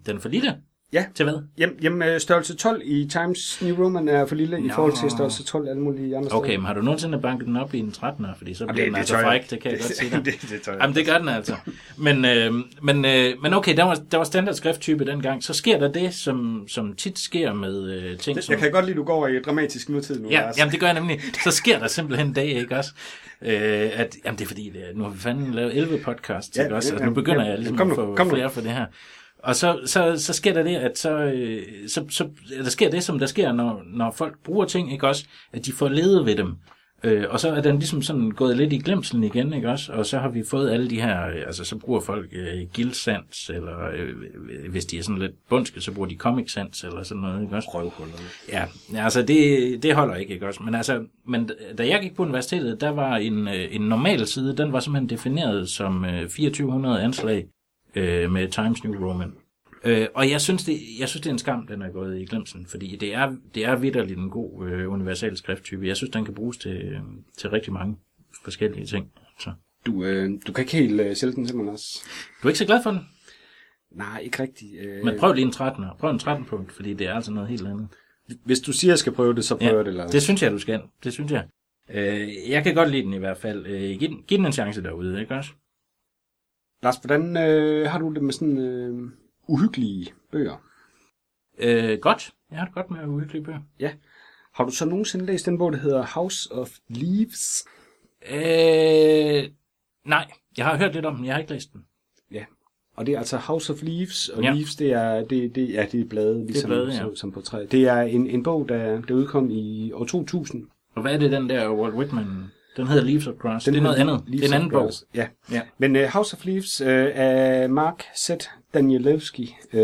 den er for lille. Ja. Til hvad? Jamen, jamen, øh, størrelse 12 i Times New Roman er for lille Nå. i forhold til størrelse 12 alle mulige andre Okay, steder. men har du nogensinde banket den op i en 13'er? Fordi så bliver den altså tør jeg. fræk, det kan jeg <laughs> godt sige dig. <laughs> det, det jeg. Jamen, det gør den altså. Men, øh, men, øh, men okay, der var, der var standard skrifttype dengang. Så sker der det, som, som tit sker med øh, ting, som... Jeg kan godt lide, at du går over i dramatisk nutid nu. Ja, Lars. jamen det gør jeg nemlig. Så sker der simpelthen det, ikke også? Øh, at, jamen det er fordi, nu har vi fandme lavet 11 podcasts, Ja, ikke også? Altså, nu begynder ja. jeg ligesom Kom nu, at få kom nu. flere for det her. Og så, så, så sker der det, at så, øh, så, så der sker det, som der sker, når, når folk bruger ting, ikke også? At de får ledet ved dem. Øh, og så er den ligesom sådan gået lidt i glemselen igen, ikke også? Og så har vi fået alle de her, øh, altså så bruger folk øh, gildsands, eller øh, hvis de er sådan lidt bundske, så bruger de comic sans, eller sådan noget, ikke også? Røvhullerne. Ja, altså det, det holder ikke, ikke også? Men altså, men da jeg gik på universitetet, der var en, øh, en normal side, den var simpelthen defineret som øh, 2400 anslag øh, med Times New Roman. Øh, og jeg synes, det, jeg synes, det er en skam, den er gået i glemsen, fordi det er, det er vidderligt en god øh, universal skrifttype. Jeg synes, den kan bruges til, øh, til rigtig mange forskellige ting. Så. Du, øh, du kan ikke helt øh, sælge den simpelthen også. Du er ikke så glad for den, Nej, ikke rigtigt. Øh, men prøv lige en 13'er. Prøv en 13 punkt, fordi det er altså noget helt andet. Hvis du siger, at jeg skal prøve det, så prøver jeg det. Lars. det synes jeg, du skal. Det synes jeg. Øh, jeg kan godt lide den i hvert fald. Øh, giv, den, giv den en chance derude, ikke også? Lars, hvordan øh, har du det med sådan øh, uhyggelige bøger? Øh, godt. Jeg har det godt med uhyggelige bøger. Har du så nogensinde læst den bog, der hedder House of Leaves? Øh, nej, jeg har hørt lidt om den. Jeg har ikke læst den. Ja. Og det er altså House of Leaves, og Ja. ja. Leaves, det er, det, det, ja, det er blade, ligesom blade, ja. som, som på træ. Det er en, en bog, der, der udkom i år 2000. Og hvad er det, den der Walt Whitman... Den hedder Leaves of Grass. Den det er noget andet. Leaves det er en anden bog. Ja. Ja. Men uh, House of Leaves uh, af Mark Z. Danielewski, uh,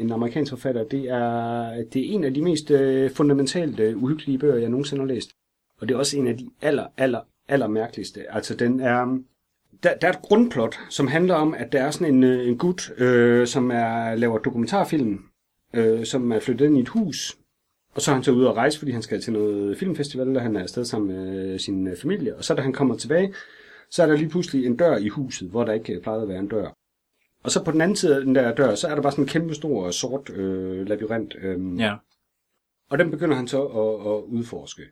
en amerikansk forfatter, det er, det er en af de mest uh, fundamentalt uh, uhyggelige bøger, jeg nogensinde har læst. Og det er også en af de aller, aller, aller mærkeligste. Altså, den er... Der, der er et grundplot, som handler om, at der er sådan en, øh, en gut, øh, som er, laver dokumentarfilm, øh, som er flyttet ind i et hus, og så er han så ude at rejse, fordi han skal til noget filmfestival, og han er afsted sammen med sin øh, familie. Og så da han kommer tilbage, så er der lige pludselig en dør i huset, hvor der ikke øh, plejede at være en dør. Og så på den anden side af den der dør, så er der bare sådan en kæmpe stor sort øh, labyrint. Øh, Ja. og den begynder han så at, at udforske.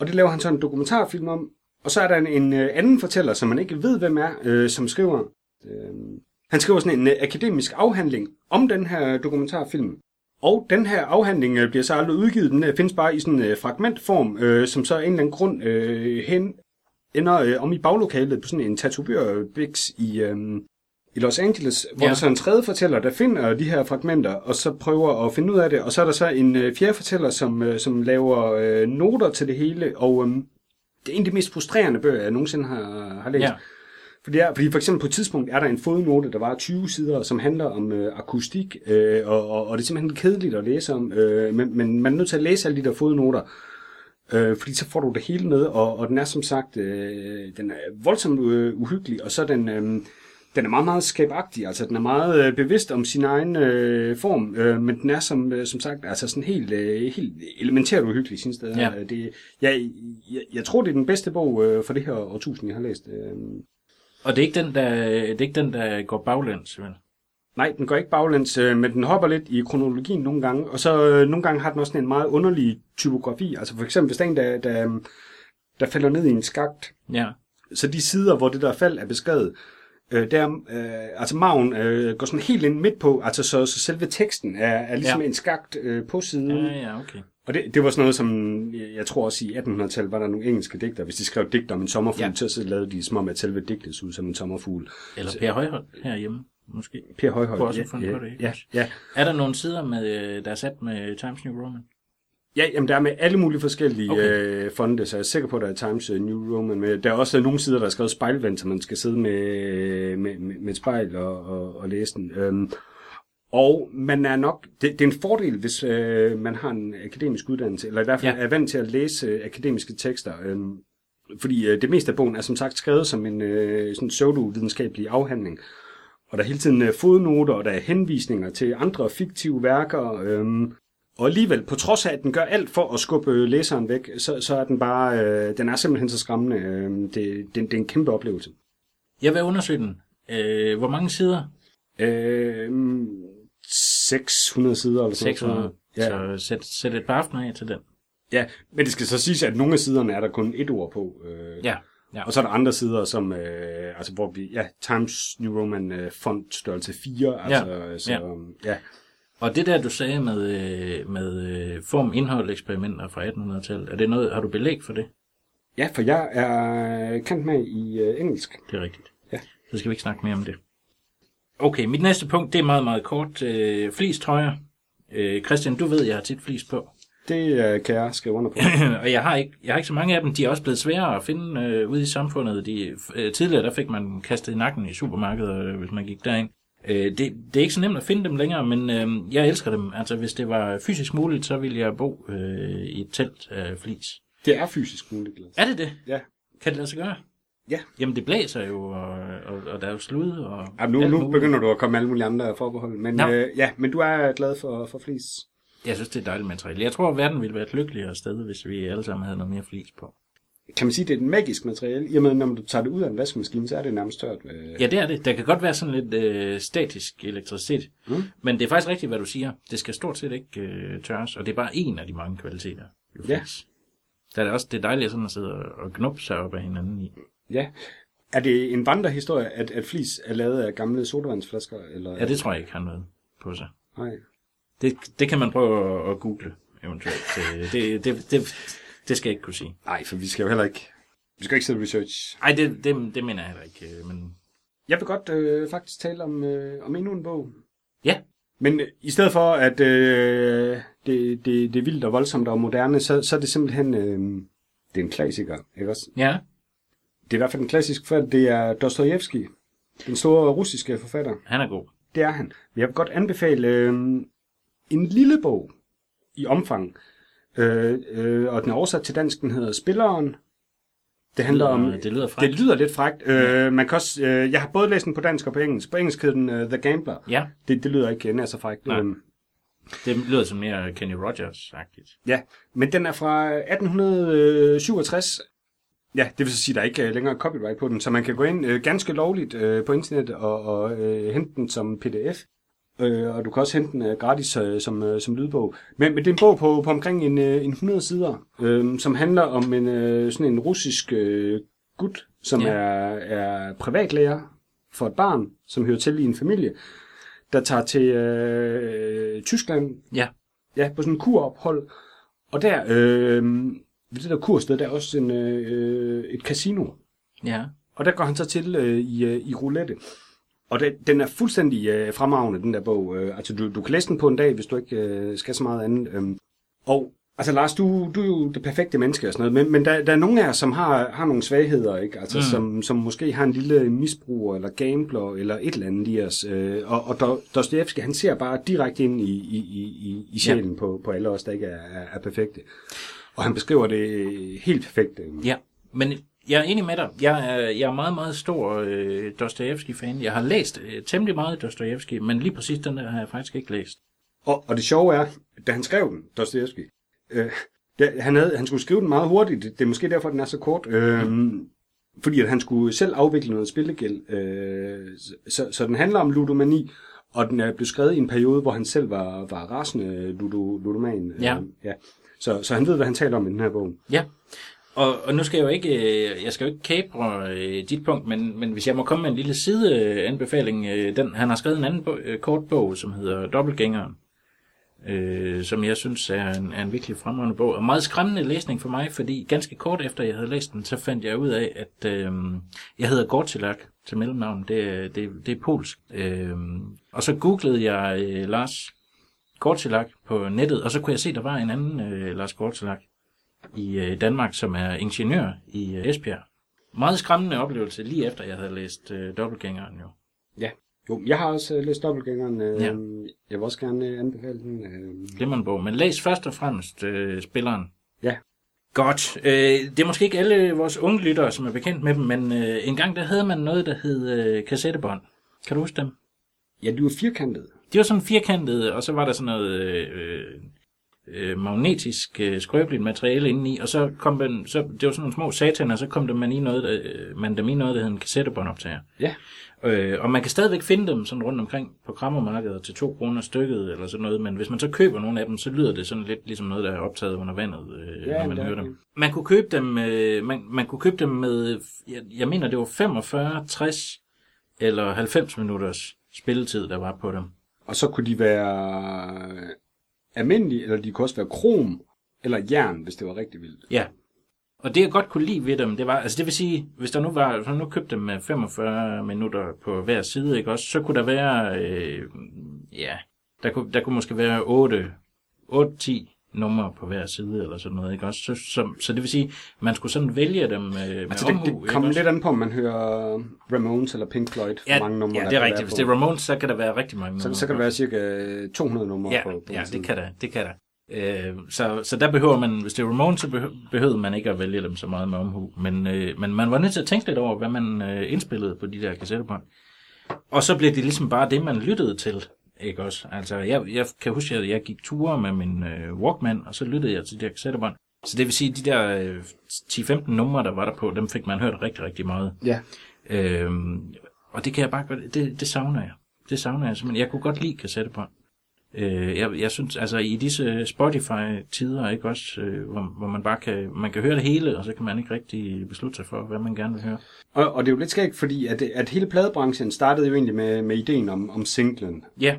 Og det laver han så en dokumentarfilm om. Og så er der en, en øh, anden fortæller, som man ikke ved, hvem er, øh, som skriver... Øh, han skriver sådan en øh, akademisk afhandling om den her dokumentarfilm. Og den her afhandling øh, bliver så aldrig udgivet. Den øh, findes bare i sådan en øh, fragmentform, øh, som så af en eller anden grund øh, hen ender øh, om i baglokalet på sådan en tatovørbiks i, øh, i Los Angeles, hvor Ja. der så er en tredje fortæller, der finder de her fragmenter, og så prøver at finde ud af det. Og så er der så en øh, fjerde fortæller, som, øh, som laver øh, noter til det hele, og øh, det er en af de mest frustrerende bøger, jeg nogensinde har, har læst. Ja. For det er, fordi for eksempel på et tidspunkt er der en fodnote, der var 20 sider, som handler om øh, akustik, øh, og, og, og det er simpelthen kedeligt at læse om, øh, men, men man er nødt til at læse alle de der fodnoter, øh, fordi så får du det hele med, og, og den er som sagt, øh, den er voldsomt øh, uhyggelig, og så er den, øh, den er meget, meget skabagtig, altså den er meget øh, bevidst om sin egen øh, form, øh, men den er som, øh, som sagt altså sådan helt, øh, helt elementært uhyggelig i sin sted. Ja. Det, jeg, jeg, jeg tror, det er den bedste bog øh, for det her årtusind, jeg har læst. Øh, Og det er ikke den, der, det er ikke den, der går baglæns, vel? Nej, den går ikke baglæns, øh, men den hopper lidt i kronologien nogle gange, og så øh, nogle gange har den også sådan en meget underlig typografi. Altså for eksempel, hvis der er en, der, der, der falder ned i en skagt, Ja. så de sider, hvor det der fald er beskrevet, øh, der, øh, altså maven øh, går sådan helt ind midt på, altså så, så selve teksten er, er ligesom ja. en skagt øh, på siden. Ja, ja, okay. Og det, det var sådan noget, som jeg tror også i 1800-tallet var der nogle engelske digter, hvis de skrev digter om en sommerfugl, Ja. så, lavede de som om, at selve digtet så ud som en sommerfugl. Eller Per Højhold herhjemme, måske. Per Højhold. Kunne også ja, ja, det, ja, ja. Er der nogle sider, med, øh, der er sat med Times New Roman? Ja, jamen der er med alle mulige forskellige Okay. øh, fonde, så jeg er sikker på, at der er Times øh, New Roman med. Der er også nogle sider, der er skrevet spejlvendt, så man skal sidde med, med, med, med et spejl og, og, og læse den. Øhm, og man er nok, det, det er en fordel, hvis øh, man har en akademisk uddannelse, eller i hvert fald Ja. er vant til at læse øh, akademiske tekster. Øhm, fordi øh, det meste af bogen er som sagt skrevet som en øh, sådan pseudovidenskabelig afhandling. Og der er hele tiden øh, fodnoter, og der er henvisninger til andre fiktive værker. Øhm, og alligevel, på trods af, at den gør alt for at skubbe øh, læseren væk, så, så er den bare, øh, den er simpelthen så skræmmende. Øh, det, det, det er en kæmpe oplevelse. Jeg vil undersøge den. Øh, hvor mange sider? Øh, 600 sider eller sådan 600. noget. Ja. Så sæt, sæt et par aftener af til den. ja, men det skal så siges, at nogle af siderne er der kun et ord på. Øh, Ja. ja. Og så er der andre sider, som, øh, altså hvor vi, ja, Times New Roman øh, font størrelse 4, altså, så, ja. ja. Og det der, du sagde med, øh, med øh, form-indhold-eksperimenter fra 1800-tallet, er det noget, har du belæg for det? Ja, for jeg er kendt med i øh, engelsk. Det er rigtigt. Ja. Så skal vi ikke snakke mere om det. Okay, mit næste punkt, det er meget, meget kort. Øh, flistrøjer. Øh, Christian, du ved, jeg har tit flis på. Det øh, kan jeg skrive under på. <laughs> og jeg har, ikke, jeg har ikke så mange af dem. De er også blevet sværere at finde øh, ude i samfundet. De, øh, tidligere der fik man kastet i nakken i supermarkedet, øh, hvis man gik derind. Øh, det, det er ikke så nemt at finde dem længere, men øh, jeg elsker dem. Altså, hvis det var fysisk muligt, så ville jeg bo øh, i et telt af flis. Det er fysisk muligt. Lasse. Er det det? Ja. Kan det lade sig gøre? Ja. Jamen, det blæser jo, og, og, og der er jo slud. Og Ja, nu, nu muligt. begynder du at komme med alle mulige andre forbehold. Men, Nå. øh, ja, men du er glad for, for flis. Jeg synes, det er dejligt materiale. Jeg tror, at verden ville være et lykkeligere sted, hvis vi alle sammen havde noget mere flis på. Kan man sige, at det er et magisk materiale? I og med, når du tager det ud af en vaskemaskine, så er det nærmest tørt. Øh, Ja, det er det. Der kan godt være sådan lidt øh, statisk elektricitet. Mm. Men det er faktisk rigtigt, hvad du siger. Det skal stort set ikke øh, tørres, og det er bare en af de mange kvaliteter. Jo Ja. Der er det også det er dejligt sådan at sidde og, og knuppe sig op af hinanden i. ja. Er det en vandrehistorie, at, at flis er lavet af gamle sodavandsflasker? Eller? Ja, det tror jeg ikke har noget på sig. Nej. Det, det kan man prøve at, at google eventuelt. Det, det, det, det, det skal jeg ikke kunne sige. Nej, for vi skal jo heller ikke... Vi skal ikke sidde research. Ej, det, det, det mener jeg heller ikke. øh, Men Jeg vil godt øh, faktisk tale om, øh, om endnu en bog. ja, Men øh, i stedet for, at øh, det, det, det er vildt og voldsomt og moderne, så, så er det simpelthen... Øh, det er en klassiker, ikke også? ja, Det er i hvert fald en klassisk forfatter. Det er Dostojevski, den store russiske forfatter. han er god. Det er han. Jeg vil godt anbefale øh, en lille bog i omfang. Øh, øh, og den er oversat til dansk. Den hedder Spilleren. Det handler lyder- om... det lyder frækt. Det lyder lidt frækt. Øh, man kan også, øh, jeg har både læst den på dansk og på engelsk. På engelsk hedder den uh, The Gambler. Ja, Det, det lyder ikke nær så frækt. Nej. Øhm, det lyder som mere Kenny Rogers-agtigt. Ja, men den er fra 1867. Ja, det vil så sige, at der ikke er længere copyright på den, så man kan gå ind øh, ganske lovligt øh, på internettet og, og øh, hente den som pdf. Øh, og du kan også hente den øh, gratis øh, som, øh, som lydbog. Men, men det er en bog på, på omkring en, øh, en 100 sider, øh, som handler om en øh, sådan en russisk øh, gut, som ja. er, er privatlærer for et barn, som hører til i en familie, der tager til øh, Tyskland Ja, Ja, på sådan en kurophold. Og der, øh, ved det der kursted, der er også en, øh, et casino. ja. Og der går han så til øh, i, øh, i roulette. Og den, den er fuldstændig øh, fremragende, den der bog. Øh, altså, du, du kan læse den på en dag, hvis du ikke øh, skal så meget andet. Øh. Og altså, Lars, du, du er jo det perfekte menneske og sådan noget, men, men der, der er nogle af jer, som har, har nogle svagheder, ikke? Altså, Mm. som, som måske har en lille misbruger, eller gambler, eller et eller andet i os. Øh, og og Do- Dostojevski, han ser bare direkte ind i, i, i, i, i sjælen ja. på, på alle os, der ikke er, er, er perfekte. Og han beskriver det helt perfekt. Ja, men jeg er enig med dig. Jeg er, jeg er meget, meget stor øh, Dostojevski-fan. Jeg har læst øh, temmelig meget Dostojevski, men lige præcis den der har jeg faktisk ikke læst. Og, og det sjove er, da han skrev den, Dostoyevsky, øh, det, han, havde, han skulle skrive den meget hurtigt. Det, det er måske derfor, den er så kort. Øh, fordi at han skulle selv afvikle noget spillegæld. Øh, så, så den handler om ludomani, og den er blevet skrevet i en periode, hvor han selv var, var rasende ludo, ludoman. Øh, Ja. Så, så han ved, hvad han taler om i den her bog. Ja, og, og nu skal jeg jo ikke, øh, jeg skal jo ikke kapre øh, dit punkt, men, men hvis jeg må komme med en lille sideanbefaling, øh, den, han har skrevet en anden bog, kort bog, som hedder Dobbelgængeren, øh, som jeg synes er en, er en virkelig fremragende bog, og meget skræmmende læsning for mig, fordi ganske kort efter jeg havde læst den, så fandt jeg ud af, at øh, jeg hedder Gortilak til mellemnavn, det, det, det er polsk, øh, og så googlede jeg øh, Lars Gortilak på nettet, og så kunne jeg se, der var en anden øh, Lars Gortilak, i øh, Danmark, som er ingeniør i øh, Esbjerg. Meget skræmmende oplevelse, lige efter jeg havde læst øh, Dobbeltgængeren jo. Ja. Jo, jeg har også øh, læst Dobbeltgængeren. Øh, Ja. Jeg vil også gerne øh, anbefale den. Øh. Bog, men læs først og fremmest øh, spilleren. Ja. Godt. Øh, det er måske ikke alle vores unge lyttere, som er bekendt med dem, men øh, en gang der havde man noget, der hed øh, kassettebånd. Kan du huske dem? Ja, de var firkantede. De var sådan firkantede, og så var der sådan noget... Øh, øh, magnetisk øh, skrøbeligt materiale indeni, og så kom den, så, det var sådan nogle små sataner, og så kom dem man, i noget, øh, man dem i noget, der hedder en kassettebåndoptager. Ja. Øh, og man kan stadigvæk finde dem sådan rundt omkring på krammermarkedet til 2 kroner stykket eller sådan noget, men hvis man så køber nogle af dem, så lyder det sådan lidt ligesom noget, der er optaget under vandet, øh, Ja, når man det er hører det. dem. Man kunne købe dem, øh, man, man kunne købe dem med, jeg, jeg mener det var 45, 60 eller 90 minutters spilletid, der var på dem. Og så kunne de være almindelige, eller de kunne også være krom, eller jern, hvis det var rigtig vildt. Ja. Og det jeg godt kunne lide ved dem, det var, altså det vil sige, hvis der nu var, hvis man nu købte dem med 45 minutter på hver side, ikke også, så kunne der være, øh, ja, der kunne, der kunne måske være 8, 8-10 numre på hver side, eller sådan noget, ikke også? Så, så, så det vil sige, man skulle sådan vælge dem øh, med Altså, det, omhu, det kommer lidt an på, om man hører Ramones eller Pink Floyd, ja, mange numre, ja, det er kan rigtigt. Hvis det er Ramones, så kan der være rigtig mange Så, numre. så kan på. der være cirka 200 numre Ja, på, på ja det kan der. Det kan der. Øh, så, så der behøver man, hvis det er Ramones, så behø- behøvede man ikke at vælge dem så meget med omhu. Men, øh, men man var nødt til at tænke lidt over, hvad man øh, indspillede på de der kassettebånd. Og så blev det ligesom bare det, man lyttede til. Ikke også? Altså, jeg, jeg kan huske, at jeg gik ture med min øh, Walkman, og så lyttede jeg til de der kassettebånd. Så det vil sige, at de der øh, 10-15 numre, der var der på, dem fik man hørt rigtig, rigtig meget. Ja. Øhm, og det kan jeg bare godt, det, det savner jeg. Det savner jeg simpelthen. Jeg kunne godt lide kassettebånd. Øh, jeg, jeg synes, altså i disse Spotify-tider, ikke også, øh, hvor, hvor man bare kan, man kan høre det hele, og så kan man ikke rigtig beslutte sig for, hvad man gerne vil høre. Og, og det er jo lidt skægt, fordi at, at hele pladebranchen startede jo egentlig med, med ideen om, om singlen. Ja,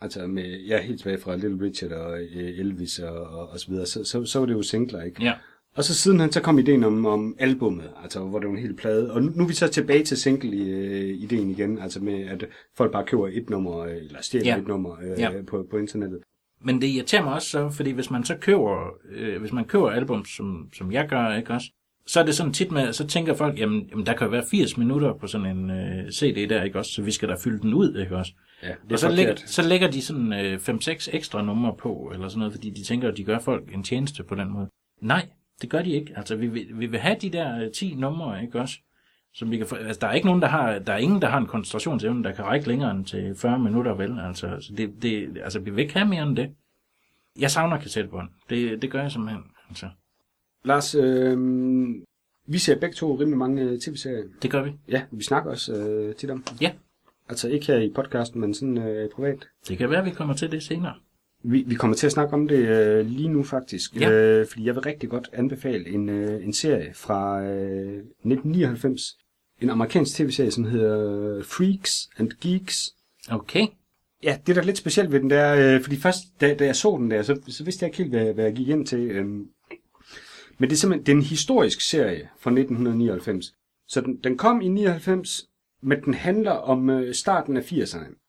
Altså med, ja, helt tilbage fra Little Richard og øh, Elvis og, og, og så videre. Så, så, så var det jo singler, ikke? ja, Og så sidenhen, så kom ideen om, om albummet, altså hvor det var en hel plade. Og nu, nu er vi så tilbage til single-ideen igen, altså med, at folk bare køber et nummer, øh, eller stjæler Ja. et nummer øh, Ja. på, på internettet. Men det irriterer mig også så, fordi hvis man så køber, øh, hvis man køber album, som, som jeg gør, ikke også, så er det sådan tit med, så tænker folk, jamen, jamen der kan jo være 80 minutter på sådan en øh, CD der, ikke også, så vi skal da fylde den ud, ikke også. Ja, det Og så lægger, så lægger de sådan øh, 5-6 ekstra numre på, eller sådan noget, fordi de tænker, at de gør folk en tjeneste på den måde. Nej, det gør de ikke. Altså, vi vil, vi vil have de der øh, 10 numre, ikke også? Som vi kan altså, der er ikke nogen, der har, der er ingen, der har en koncentrationsevne, der kan række længere end til 40 minutter, vel? Altså, så det, det, altså, vi vil ikke have mere end det. Jeg savner kassettebånd. Det, det gør jeg simpelthen. Altså, Lars, øh, vi ser begge to rimelig mange øh, tv-serier. det gør vi. Ja, vi snakker også øh, tit om. Ja. Altså ikke her i podcasten, men sådan øh, privat. Det kan være, vi kommer til det senere. Vi, vi kommer til at snakke om det øh, lige nu faktisk, Ja. øh, fordi jeg vil rigtig godt anbefale en, øh, en serie fra øh, 1999. En amerikansk tv-serie, som hedder Freaks and Geeks. Okay. Ja, det der er lidt specielt ved den der, øh, fordi først, da, da jeg så den der, så, så vidste jeg ikke helt, hvad, hvad jeg gik ind til. Øh. Men det er simpelthen det er en historisk serie fra 1999. Så den, den kom i 99, men den handler om øh, starten af 80'erne.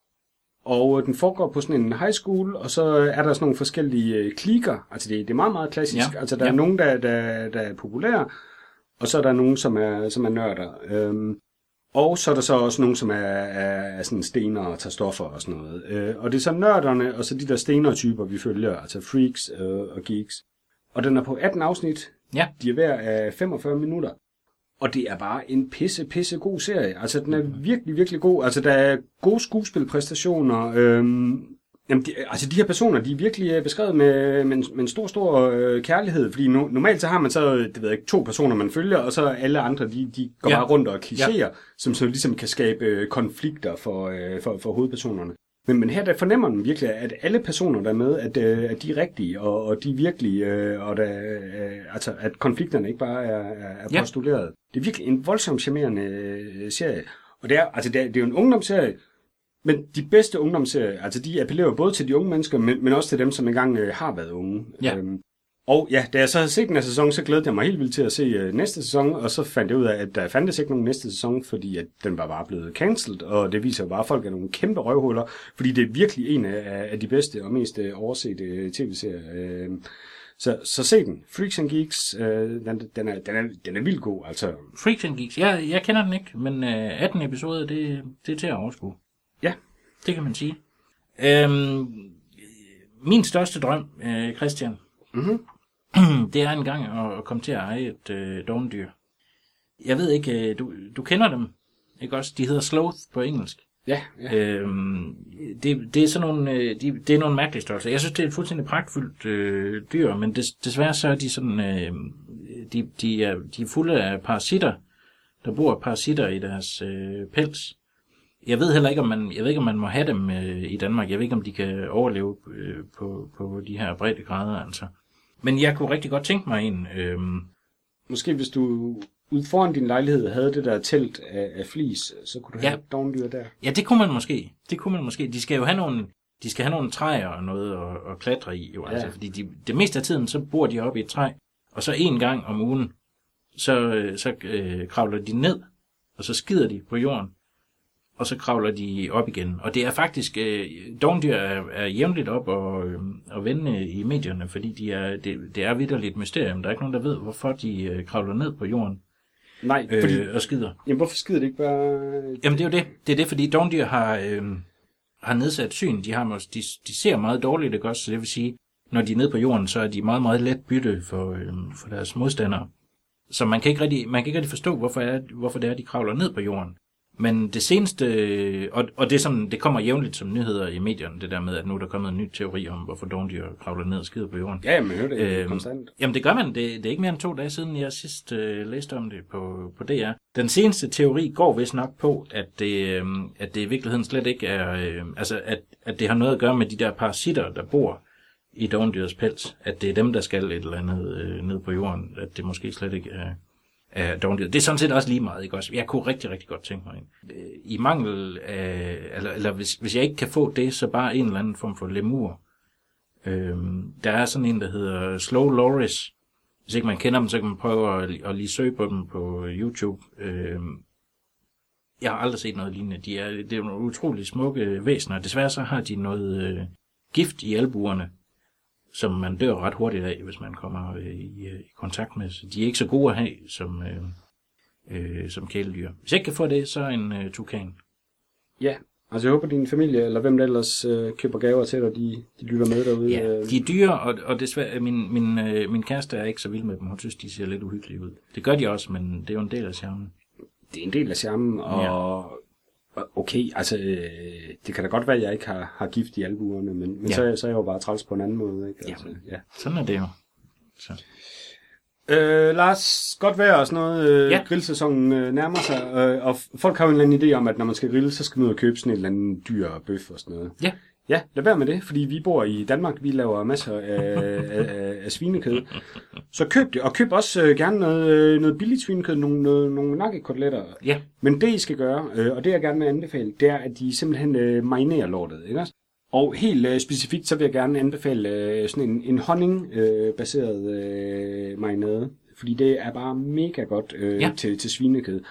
Og øh, den foregår på sådan en high school, og så er der sådan nogle forskellige øh, klikker. Altså det, det er meget, meget klassisk. Ja, Altså der ja. er nogen, der, der, der er populære, og så er der nogen, som er, som er nørder. Øhm, og så er der så også nogen, som er, er, er sådan stener og tager stoffer og sådan noget. Øh, og det er så nørderne, og så de der stener-typer, vi følger, altså freaks øh, og geeks. Og den er på 18 afsnit. Ja. De er hver af 45 minutter. Og det er bare en pisse, pisse god serie. Altså, den er virkelig, virkelig god. Altså, der er gode skuespilpræstationer. Øhm, jamen, de, altså, de her personer, de er virkelig øh, beskrevet med, med, en, med en stor, stor øh, kærlighed. Fordi no, normalt så har man så, det ved jeg ikke, to personer, man følger, og så alle andre, de, de går Ja. bare rundt og er klichéer, ja. som så ligesom kan skabe øh, konflikter for, øh, for, for hovedpersonerne. Men, men her der fornemmer man virkelig, at alle personer, der er med, at, øh, at de er rigtige, og, og de er virkelige, øh, og der, øh, altså, at konflikterne ikke bare er, er, Ja. postuleret. Det er virkelig en voldsomt charmerende øh, serie. Og det er, altså, det er, det er jo en ungdomsserie, men de bedste ungdomsserier, altså de appellerer både til de unge mennesker, men, men også til dem, som engang øh, har været unge. Ja. Øhm, og ja, da jeg så havde set den her sæson, så glædede jeg mig helt vildt til at se øh, næste sæson, og så fandt jeg ud af, at der fandtes ikke nogen næste sæson, fordi at den var bare blevet cancelled, og det viser jo bare, at folk er nogle kæmpe røvhuller, fordi det er virkelig en af, af de bedste og mest øh, oversete øh, tv-serier. Øh, så, så se den. Freaks and Geeks, øh, den, den, er, den, er, den er vildt god, altså. Freaks and Geeks. Jeg, jeg kender den ikke, men øh, 18 episoder, det, det er til at overskue. Ja. Det kan man sige. Øhm, min største drøm, øh, Christian, Mhm. <clears throat> det er engang at, at komme til at eje et øh, dovendyr. Jeg ved ikke, øh, du, du kender dem, ikke også? De hedder sloth på engelsk. Ja, ja. Øhm, det, det er sådan nogle, øh, de, det er nogle mærkelige størrelser. Jeg synes, det er et fuldstændig pragtfuldt øh, dyr, men des, desværre så er de sådan, øh, de, de, er, de er fulde af parasitter. Der bor parasitter i deres øh, pels. Jeg ved heller ikke, om man, jeg ved ikke, om man må have dem øh, i Danmark. Jeg ved ikke, om de kan overleve øh, på, på de her brede grader, altså. Men jeg kunne rigtig godt tænke mig en. Øh, Måske hvis du ude foran din lejlighed havde det der telt af, af flis, så kunne du Ja. have dogndyr der. Ja, det kunne man måske. Det kunne man måske. De skal jo have nogle, de skal have nogle træer og noget at, at klatre i, jo, altså, Ja. fordi de, det meste af tiden, så bor de oppe i et træ, og så en gang om ugen, så, øh, så øh, kravler de ned, og så skider de på jorden, og så kravler de op igen. Og det er faktisk, øh, dogndyr er, er jævnligt op og, øh, og vende i medierne, fordi de er, det, det er vidderligt et mysterium. Der er ikke nogen, der ved, hvorfor de øh, kravler ned på jorden Nej, øh, fordi, og skider. jamen, hvorfor skider det ikke bare... Jamen det er jo det. Det er det, fordi dogndyr har, øh, har nedsat syn. De, har, de, de ser meget dårligt, ikke også? Så det vil sige, når de er nede på jorden, så er de meget, meget let bytte for, øh, for deres modstandere. Så man kan ikke rigtig, man kan ikke rigtig forstå, hvorfor, er, hvorfor det er, de kravler ned på jorden. Men det seneste, og, og det, er sådan, det kommer jævnligt som nyheder i medierne, det der med, at nu er der kommet en ny teori om, hvorfor dogndyr kravler ned og skider på jorden. Ja, man hører det øh, Øhm, konstant. Jamen det gør man. Det, det er ikke mere end to dage siden, jeg sidst øh, læste om det på, på DR. Den seneste teori går vist nok på, at det, øh, at det i virkeligheden slet ikke er... Øh, altså, at, at det har noget at gøre med de der parasitter, der bor i dovendyrets pels. At det er dem, der skal et eller andet øh, ned på jorden. At det måske slet ikke er, øh, dovendyret. Det er sådan set også lige meget, ikke også? Jeg kunne rigtig, rigtig godt tænke mig en. Øh, I mangel af... Eller, eller hvis, hvis jeg ikke kan få det, så bare en eller anden form for lemur. Øhm, der er sådan en, der hedder Slow Loris. Hvis ikke man kender dem, så kan man prøve at, at lige søge på dem på YouTube. Øhm, jeg har aldrig set noget lignende. De er, det er nogle utrolig smukke væsener. Desværre så har de noget øh, gift i albuerne, som man dør ret hurtigt af, hvis man kommer øh, i, øh, i kontakt med. Så de er ikke så gode at have som, øh, øh, som kæledyr. Hvis jeg ikke kan få det, så en øh, tukan. Ja, altså jeg håber, din familie, eller hvem der ellers øh, køber gaver til dig, de, de lytter med derude. Ja, øh. de er dyre, og, og desværre, min, min, øh, min kæreste er ikke så vild med dem. Hun synes, de ser lidt uhyggelige ud. Det gør de også, men det er jo en del af charmen. det er en del af charmen, og Ja. Okay, altså, øh, det kan da godt være, at jeg ikke har, har gift i albuerne, men, men Ja. så, så er jeg jo bare træls på en anden måde, ikke? Altså, ja. Sådan er det jo. Så. Øh, Lars, godt vejr og sådan noget. Øh, Ja. ja. Grillsæsonen øh, nærmer sig, øh, og folk har jo en eller anden idé om, at når man skal grille, så skal man ud og købe sådan en eller anden dyr bøf og sådan noget. Ja. Ja, lad være med det, fordi vi bor i Danmark, vi laver masser af, af, af, svinekød. Så køb det, og køb også øh, gerne noget, øh, noget billigt svinekød, nogle, nogle, nogle nakkekoteletter. Ja, Men det, I skal gøre, øh, og det jeg gerne vil anbefale, det er, at de simpelthen øh, marinerer lortet, ikke også? Og helt øh, specifikt, så vil jeg gerne anbefale øh, sådan en, en honningbaseret øh, øh, marinade. Fordi det er bare mega godt øh, ja. til, til svinekød.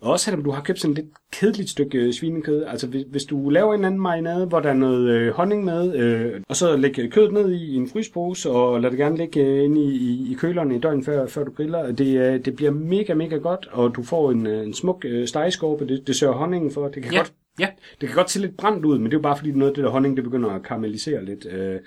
Og også selvom du har købt sådan et lidt kedeligt stykke øh, svinekød. Altså hvis, hvis du laver en anden marinade, hvor der er noget øh, honning med, øh, og så lægge kødet ned i, i en fryspose, og lad det gerne ligge øh, inde i, i, i køleren i døgn før, før du griller. Det, øh, det bliver mega, mega godt, og du får en, øh, en smuk øh, stegeskorpe. Det, det sørger honningen for. Det kan, ja, godt, ja. det kan godt se lidt brændt ud, men det er jo bare fordi noget af det der honning, det begynder at karamellisere lidt. Øh,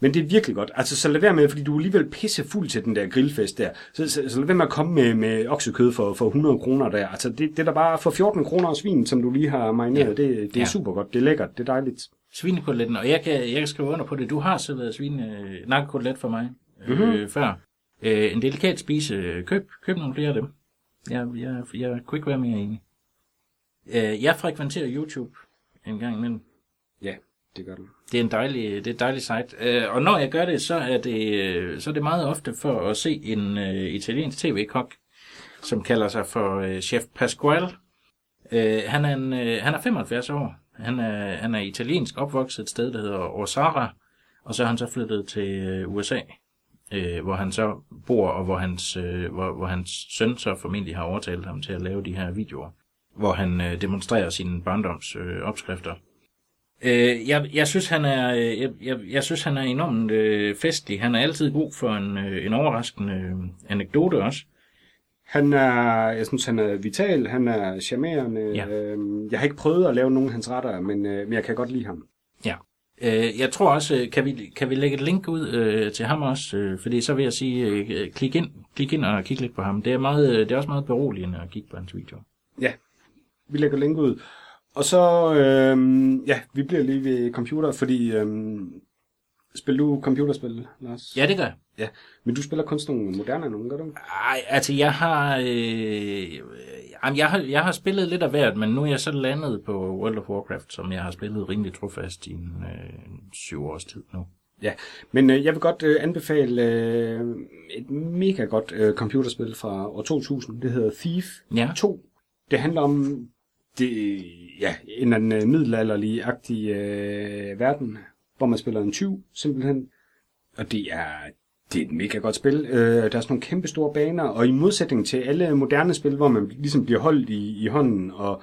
men det er virkelig godt. Altså, så lad være med, fordi du er alligevel pisse fuld til den der grillfest der. Så, så, så lad være med at komme med, med oksekød for, for 100 kroner der. Altså, det, det er der bare for 14 kroner af svin, som du lige har marineret. Ja. Det, det er Ja. super godt. Det er lækkert. Det er dejligt. Svinekoteletten, og jeg kan, jeg kan skrive under på det. Du har serveret svine øh, nakkekotelet for mig øh, Mhm. mm-hmm. før. Øh, en delikat spise. Køb, køb nogle flere af dem. Jeg, jeg, jeg kunne ikke være mere enig. Øh, jeg frekventerer YouTube en gang imellem. Ja, det gør du. Det er en dejlig, det er et dejligt site. Øh, og når jeg gør det, så er det, øh, så er det meget ofte for at se en øh, italiensk tv-kok, som kalder sig for øh, Chef Pasquale. Øh, han, er en, øh, han er 75 år. Han er, han er italiensk opvokset et sted, der hedder Orsara, og så er han så flyttet til øh, USA, øh, hvor han så bor, og hvor hans, øh, hvor, hvor hans søn så formentlig har overtalt ham til at lave de her videoer, hvor han øh, demonstrerer sine barndoms øh, opskrifter. Øh, jeg, jeg, synes, han er, øh, jeg, jeg, jeg synes, han er enormt øh, festlig. Han er altid god for en, øh, en overraskende øh, anekdote også. Han er, jeg synes, han er vital, han er charmerende. Ja. Øhm, jeg har ikke prøvet at lave nogen af hans retter, men, øh, men jeg kan godt lide ham. Ja. Øh, jeg tror også, øh, kan vi, kan vi lægge et link ud øh, til ham også, øh, fordi så vil jeg sige, øh, klik, ind, klik ind og kig lidt på ham. Det er, meget, øh, det er også meget beroligende at kigge på hans video. Ja, vi lægger link ud. Og så, øh, ja, vi bliver lige ved computer, fordi øh, spiller du computerspil, Lars? Ja, det gør jeg. Ja, men du spiller kun sådan nogle moderne nogen, gør du? Ej, altså jeg har, øh, jamen, jeg har, jeg har spillet lidt af hvert, men nu er jeg så landet på World of Warcraft, som jeg har spillet rimelig trofast i en øh, syv års tid nu. Ja, men øh, jeg vil godt øh, anbefale øh, et mega godt øh, computerspil fra år 2000. Det hedder Thief Ja. 2. Det handler om det, ja, en eller anden øh, middelalderlig-agtig øh, verden, hvor man spiller en tyv, simpelthen. Og det er, det er et mega godt spil. Øh, der er sådan nogle kæmpe store baner, og i modsætning til alle moderne spil, hvor man ligesom bliver holdt i, i hånden, og,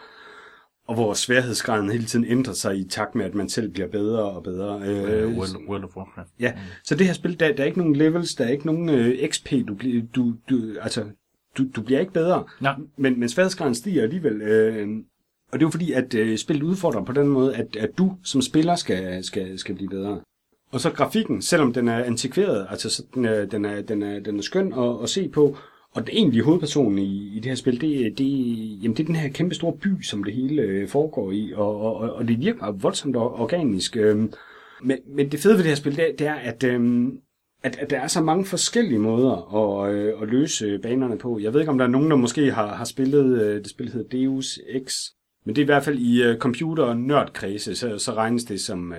og hvor sværhedsgraden hele tiden ændrer sig i takt med, at man selv bliver bedre og bedre. Øh, World, World of Warcraft. Ja, så det her spil, der, der er ikke nogen levels, der er ikke nogen øh, XP, du, bliver, du, du, altså, du, du bliver ikke bedre, Nå. men, men sværhedsgraden stiger alligevel. Øh, og det er jo fordi, at øh, spillet udfordrer på den måde, at, at du som spiller skal, skal, skal blive bedre. Og så grafikken, selvom den er antikveret, altså så den er, den er, den er, den er skøn at, at se på, og den egentlige hovedperson i, i det her spil, det, det, jamen det er den her kæmpe store by, som det hele øh, foregår i, og, og, og- det virker voldsomt organisk. Øh, men, men det fede ved det her spil, det, er- det er, at, øh, at, at der er så mange forskellige måder at, øh, at løse banerne på. Jeg ved ikke, om der er nogen, der måske har, har spillet, øh, det spil hedder Deus Ex, men det er i hvert fald i øh, computer- og nørdkredse, så, så regnes det som,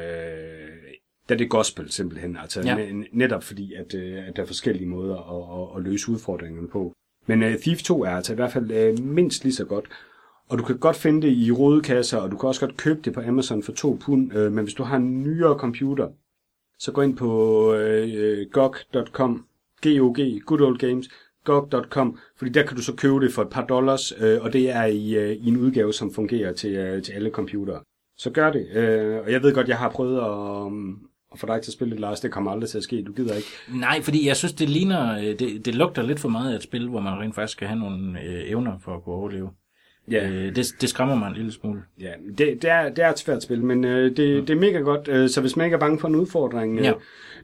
der er det gospel simpelthen, altså Ja. netop fordi, at, øh, at der er forskellige måder at, at, at løse udfordringerne på. Men øh, Thief 2 er altså i hvert fald øh, mindst lige så godt. Og du kan godt finde det i rodekasser, og du kan også godt købe det på Amazon for 2 pund. Øh, men hvis du har en nyere computer, så gå ind på øh, gog.com, GOG, Good Old Games, gog.com, fordi der kan du så købe det for et par dollars, øh, og det er i, øh, i en udgave, som fungerer til, øh, til alle computere. Så gør det. Øh, og jeg ved godt, jeg har prøvet at, um, at få dig til at spille det, Lars. Det kommer aldrig til at ske. Du gider ikke. Nej, fordi jeg synes, det ligner, øh, det, det lugter lidt for meget af et spil, hvor man rent faktisk skal have nogle øh, evner for at kunne overleve. Ja, Øh, det, det skræmmer mig en lille smule. ja det, det, er, det er et svært spil, men øh, det, det er mega godt. Øh, så hvis man ikke er bange for en udfordring, øh, Ja.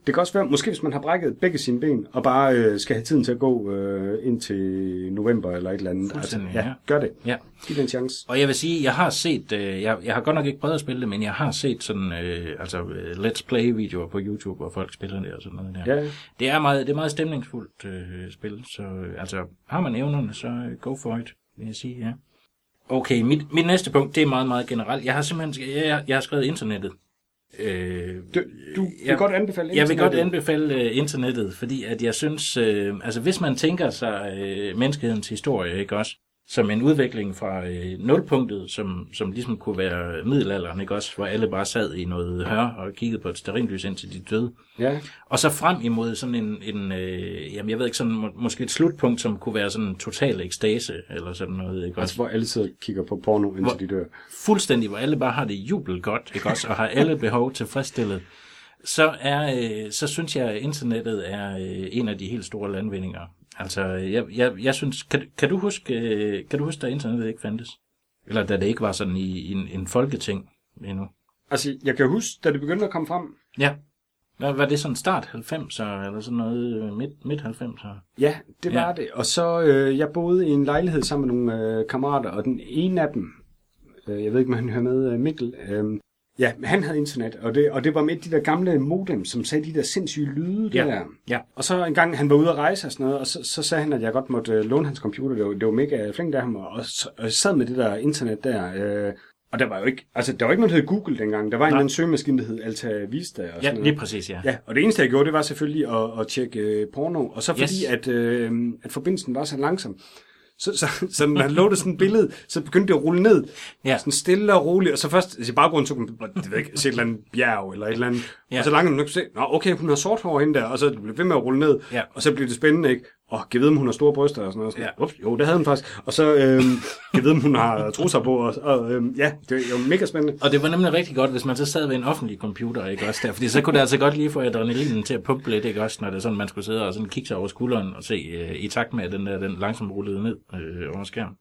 Det kan også være, måske hvis man har brækket begge sine ben, og bare øh, skal have tiden til at gå øh, ind til november eller et eller andet. Altså, ja, gør det. Ja. Giv det en chance. Og jeg vil sige, jeg har set, øh, jeg, jeg har godt nok ikke prøvet at spille det, men jeg har set sådan, øh, altså øh, let's play videoer på YouTube, hvor folk spiller det og sådan noget der. Ja, Det er meget, det er meget stemningsfuldt øh, spil, så øh, altså har man evnerne, så øh, go for it, vil jeg sige, ja. Okay, mit, mit næste punkt, det er meget, meget generelt. Jeg har simpelthen, jeg, jeg har skrevet internettet. Øh, du, du vil Ja. godt anbefale jeg vil godt internettet. anbefale øh, internettet, fordi at jeg synes, øh, altså hvis man tænker sig øh, menneskehedens historie, ikke også, som en udvikling fra øh, nulpunktet, som, som ligesom kunne være middelalderen, ikke også, hvor alle bare sad i noget hør og kiggede på et stearinlys indtil de døde. Ja, Og så frem imod sådan en, en øh, jamen jeg ved ikke, sådan må, måske et slutpunkt, som kunne være sådan en total ekstase, eller sådan noget, ikke altså også? hvor alle sidder og kigger på porno, indtil Hvor- de dør. Fuldstændig, hvor alle bare har det jubel godt, ikke også, og har alle behov tilfredsstillet. Så, er, øh, så synes jeg, at internettet er øh, en af de helt store landvindinger. Altså, jeg, jeg, jeg synes, kan, kan, du huske, øh, kan du huske, da internettet ikke fandtes? Eller da det ikke var sådan i, i en, en folketing endnu? Altså, jeg kan huske, da det begyndte at komme frem, Ja. Hvad var det sådan start 90'er, eller sådan noget øh, midt, midt 90'er? Ja, det var Ja. ja. det. Og så, øh, jeg boede i en lejlighed sammen med nogle øh, kammerater, og den ene af dem, øh, jeg ved ikke, om han hører med, øh, Mikkel, øh, ja, han havde internet, og det, og det var med de der gamle modem, som sagde de der sindssyge lyde Ja. der. Ja. Og så en gang, han var ude at rejse og sådan noget, og så, så sagde han, at jeg godt måtte øh, låne hans computer. Det var, det var mega flink af ham, og, og jeg sad med det der internet der, øh, og der var jo ikke, altså der var ikke noget, der hed Google dengang. Der var en eller anden søgemaskine, der hed Alta Vista og sådan Ja, noget. lige præcis, ja. Ja, og det eneste, jeg gjorde, det var selvfølgelig at, at tjekke øh, porno. Og så fordi, yes. at, øh, at forbindelsen var så langsom, så, så, så når han lå sådan et billede, så begyndte det at rulle ned. Ja. Sådan stille og roligt. Og så først, altså i baggrunden, så kunne man, det ved ikke, se et eller andet bjerg eller et eller andet. Ja. Ja. Og så langt man kunne se, nå okay, hun har sort hår hende der, og så blev det ved med at rulle ned. Ja. Og så blev det spændende, ikke? Og jeg ved, om hun har store bryster og sådan noget. Sådan, Ja. Ups, jo, det havde hun faktisk. Og så, øh, ved, om hun har trusser på. Og, og øh, ja, det er jo mega spændende. Og det var nemlig rigtig godt, hvis man så sad ved en offentlig computer, ikke også der? Fordi så kunne det altså godt lige få adrenalinen til at pumpe lidt, ikke også, når det er sådan, man skulle sidde og sådan kigge sig over skulderen og se øh, i takt med, at den der den langsomt rullede ned øh, over skærmen.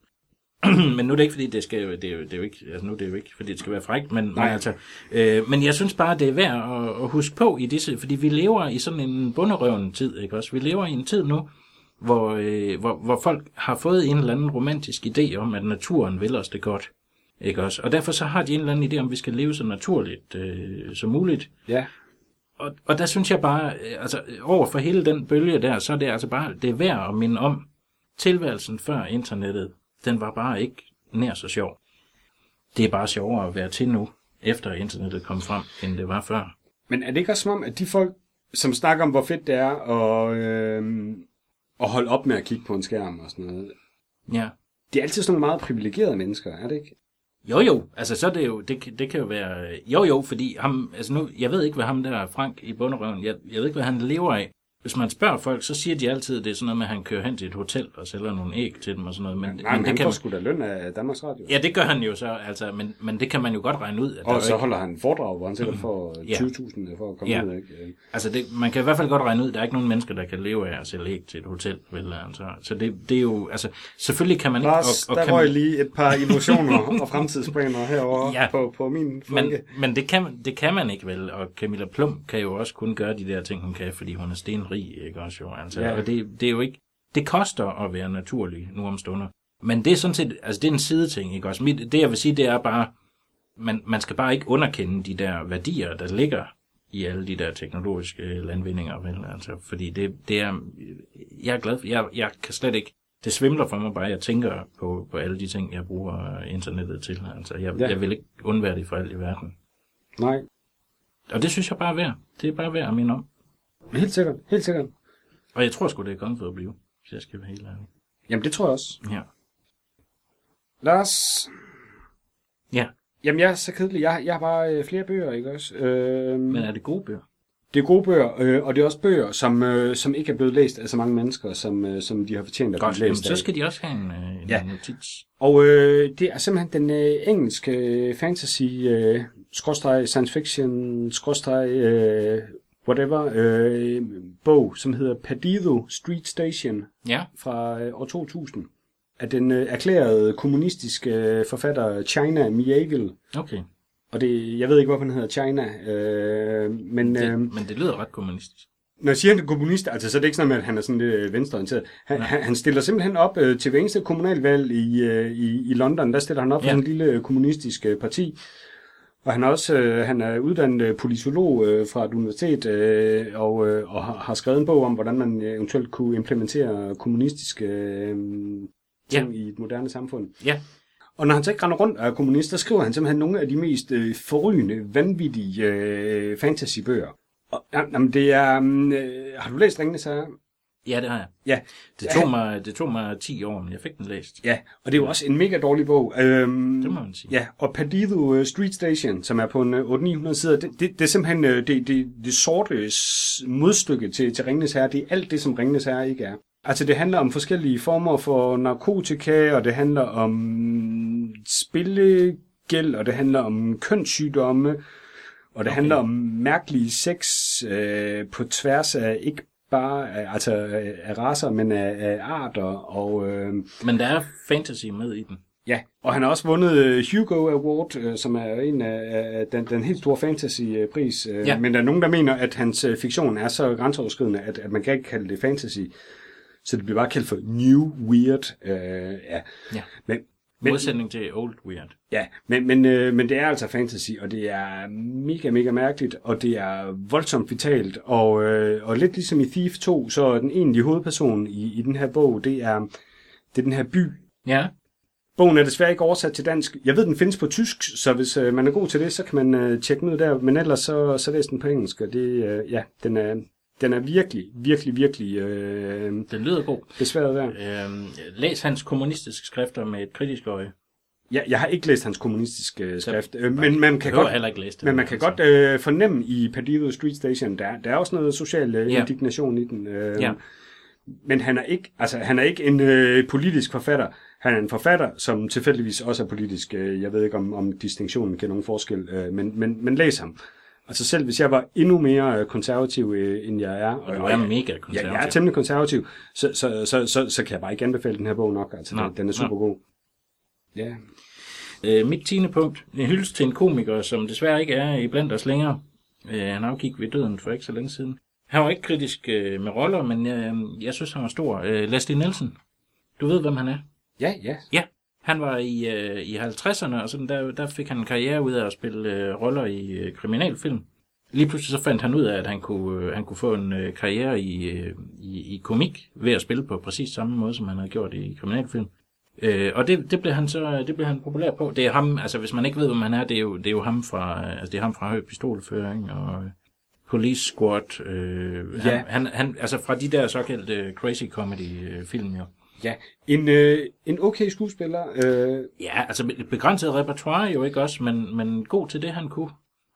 <clears throat> men nu er det ikke, fordi det skal, det er jo, det er jo ikke, altså nu er det jo ikke, fordi det skal være frækt, men, men altså, øh, men jeg synes bare, det er værd at, at huske på i disse, fordi vi lever i sådan en bunderøven tid, ikke også? Vi lever i en tid nu, hvor, øh, hvor, hvor folk har fået en eller anden romantisk idé om, at naturen vil os det godt. Ikke også? Og derfor så har de en eller anden idé om, at vi skal leve så naturligt øh, som muligt. Ja. Og, og der synes jeg bare, øh, altså over for hele den bølge der, så er det altså bare, det er værd at minde om, tilværelsen før internettet, den var bare ikke nær så sjov. Det er bare sjovere at være til nu, efter internettet kom frem, end det var før. Men er det ikke også som om, at de folk, som snakker om, hvor fedt det er at, øh, at holde op med at kigge på en skærm og sådan noget, Ja. de er altid sådan nogle meget privilegerede mennesker, er det ikke? Jo jo, altså så er det jo, det, kan- det kan jo være, jo jo, fordi ham, altså nu, jeg ved ikke, hvad ham der Frank i bunderøven, jeg, jeg ved ikke, hvad han lever af. Hvis man spørger folk, så siger de altid, at det er sådan noget med, at han kører hen til et hotel og sælger nogle æg til dem og sådan noget. Men, Nej, men men han det kan får man, sgu da løn af Danmarks Radio. ja, det gør han jo så, altså, men, men det kan man jo godt regne ud. At Og så ikke, holder han foredrag, hvor han får Ja. 20.000 for at komme Ja. ud. Ikke? altså det, man kan i hvert fald godt regne ud, at der er ikke nogen mennesker, der kan leve af at sælge æg til et hotel. Vel, altså. Så det, det er jo, altså, selvfølgelig kan man ikke... Lars, og, og der kan røg man, lige et par illusioner <laughs> og fremtidsplaner herovre Ja. på, på min Men, flanke. men det, kan, det kan man ikke vel, og Camilla Plum kan jo også kun gøre de der ting, hun kan, fordi hun er stenrig, ikke også jo? Altså, Ja. Og det, det er jo ikke, det koster at være naturlig nu om stunder. Men det er sådan set, altså det er en sideting, ikke også? Mit, det jeg vil sige, det er bare, man, man skal bare ikke underkende de der værdier, der ligger i alle de der teknologiske landvindinger, vel? Altså, fordi det, det er, jeg er glad for, jeg, jeg kan slet ikke, det svimler for mig bare, jeg tænker på, på alle de ting, jeg bruger internettet til. Altså, jeg, ja. jeg vil ikke undvære det for alt i verden. Nej, Og det synes jeg bare er værd. Det er bare værd at minde om. Helt sikkert, helt sikkert. Og jeg tror sgu, det er kommet for at blive, hvis jeg skal være helt ærlig. Jamen, det tror jeg også. Ja. Lars, Ja, jamen jeg er så kedelig. Jeg, jeg har bare øh, flere bøger, ikke også? Øh, men er det gode bøger? Det er gode bøger, øh, og det er også bøger, som, øh, som ikke er blevet læst af så mange mennesker, som, øh, som de har fortjent at Godt, blive jamen, læst så af. skal de også have en, øh, en Ja. notits. Og øh, det er simpelthen den øh, engelske øh, fantasy, øh, skråstreg science fiction, skråstreg øh, whatever, øh, bog, som hedder Perdido Street Station Ja, fra øh, år 2000 af den øh, erklærede kommunistiske øh, forfatter China Mieville. okay. Og det, jeg ved ikke, hvorfor den hedder China, øh, men... Det, Øh, men det lyder ret kommunistisk. når jeg siger, han er kommunist, altså, så er det ikke sådan, at han er sådan lidt øh, venstreorienteret. Han, han, han stiller simpelthen op øh, til hver eneste kommunalvalg i, øh, i, i London. Der stiller han op for Ja. sådan en lille øh, kommunistisk øh, parti. Og han er også øh, han er uddannet øh, politolog øh, fra et universitet øh, og, øh, og har, har skrevet en bog om, hvordan man eventuelt kunne implementere kommunistiske øh, ting i et moderne samfund. Ja, Og når han så ikke render rundt og er kommunist, så skriver han simpelthen nogle af de mest øh, forrygende, vanvittige øh, fantasybøger. Og, ja, jamen, det er... Øh, har du læst Ringenes Herre? Ja, det har jeg. Ja. Det tog, mig, det tog mig 10 år, men jeg fik den læst. Ja, og det er jo også en mega dårlig bog. Øhm, Det må man sige. Ja, og Perdido øh, Street Station, som er på en øh, 800-900 sider, det, det, det er simpelthen øh, det, det, det sorte modstykke til, til Ringenes Herre. Det er alt det, som Ringenes Herre ikke er. Altså, det handler om forskellige former for narkotika, og det handler om spillegæld, og det handler om kønssygdomme, og det. Okay. handler om mærkelige sex øh, på tværs af ikke bare altså, af raser, men af, af arter, og... Øh, Men der er fantasy med i den. Ja, og han har også vundet øh, Hugo Award, øh, som er en af den, den helt store fantasy-pris. øh, Ja. Men der er nogen, der mener, at hans fiktion er så grænseoverskridende, at, at man kan ikke kalde det fantasy. Så det bliver bare kaldt for New Weird. Øh, ja. Ja. Men, Men, Modsætning til Old Weird. ja, men, men, øh, men det er altså fantasy, og det er mega, mega mærkeligt, og det er voldsomt vitalt. Og, øh, og lidt ligesom i Thief 2, så er den egentlige hovedperson i, i den her bog, det er, det er den her by, Ja, Bogen er desværre ikke oversat til dansk. Jeg ved, den findes på tysk, så hvis øh, man er god til det, så kan man øh, tjekke den ud der. Men ellers så, så læs den på engelsk, og det, øh, ja, den er, den er virkelig, virkelig, virkelig øh, den lyder god. besværet værd. Øhm, læs hans kommunistiske skrifter med et kritisk øje. Ja, jeg har ikke læst hans kommunistiske øh, skrift, øh, men man kan godt, heller ikke læse det. men man kan godt øh, fornemme i Perdido Street Station, der, der er også noget social øh, Ja. indignation i den. Øh, Ja. Men han er ikke, altså, han er ikke en øh, politisk forfatter. Han er en forfatter, som tilfældigvis også er politisk. Øh, Jeg ved ikke, om, om distinktionen kan nogen forskel, øh, men, men, men læs ham. Altså selv hvis jeg var endnu mere øh, konservativ, øh, end jeg er, Og du er mega konservativ. Ja, jeg er temmelig konservativ, så, så, så, så, så kan jeg bare ikke anbefale den her bog nok. Altså, Nå, den, den er super god. Ja. Øh, mit tiende punkt. En hyldest til en komiker, som desværre ikke er i blandt os længere. Øh, han afgik ved døden for ikke så længe siden. Han var ikke kritisk øh, med roller, men øh, jeg synes, han var stor. Øh, Leslie Nielsen. Du ved, hvem han er? Ja, ja. Ja. Han var i, øh, i 50'erne, og sådan der, der fik han en karriere ud af at spille øh, roller i øh, kriminalfilm. Lige pludselig så fandt han ud af, at han kunne, øh, han kunne få en øh, karriere i, øh, i, i komik ved at spille på præcis samme måde, som han havde gjort i kriminalfilm. Øh, og det, det blev han så det blev han populær på. Det er ham, altså hvis man ikke ved, hvem han er, det er jo, det er jo ham fra, altså det er ham fra Høj Pistolføring og øh, Police Squad. Øh, Ja. han, han, han, altså fra de der såkaldte crazy comedy øh, film jo. Ja, en, øh, en okay skuespiller. Øh, Ja, altså et begrænset repertoire jo ikke også, men, men god til det han kunne.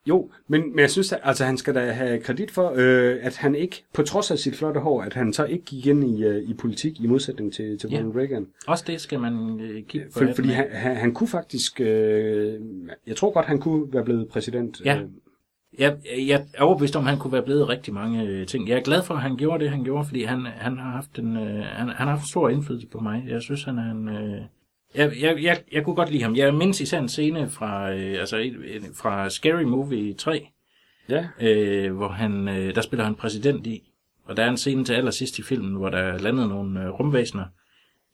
jo, men, men jeg synes, at altså, han skal da have kredit for, øh, at han ikke, på trods af sit flotte hår, at han så ikke gik ind i, øh, i politik i modsætning til, til Ja. Ronald Reagan. Også det skal man øh, kigge på. For, fordi han, han, han kunne faktisk, øh, jeg tror godt, han kunne være blevet præsident. Ja. Øh, Jeg, jeg er overbevist om, at han kunne være blevet rigtig mange øh, ting. Jeg er glad for, at han gjorde det, han gjorde, fordi han, han har haft en, øh, han, han har haft stor indflydelse på mig. Jeg synes, han er en... Øh, jeg, jeg, jeg, jeg kunne godt lide ham. Jeg mindes især en scene fra, øh, altså, fra Scary Movie 3, ja. øh, hvor han, øh, der spiller han præsident i. Og der er en scene til allersidst i filmen, hvor der er landet nogle øh, rumvæsener,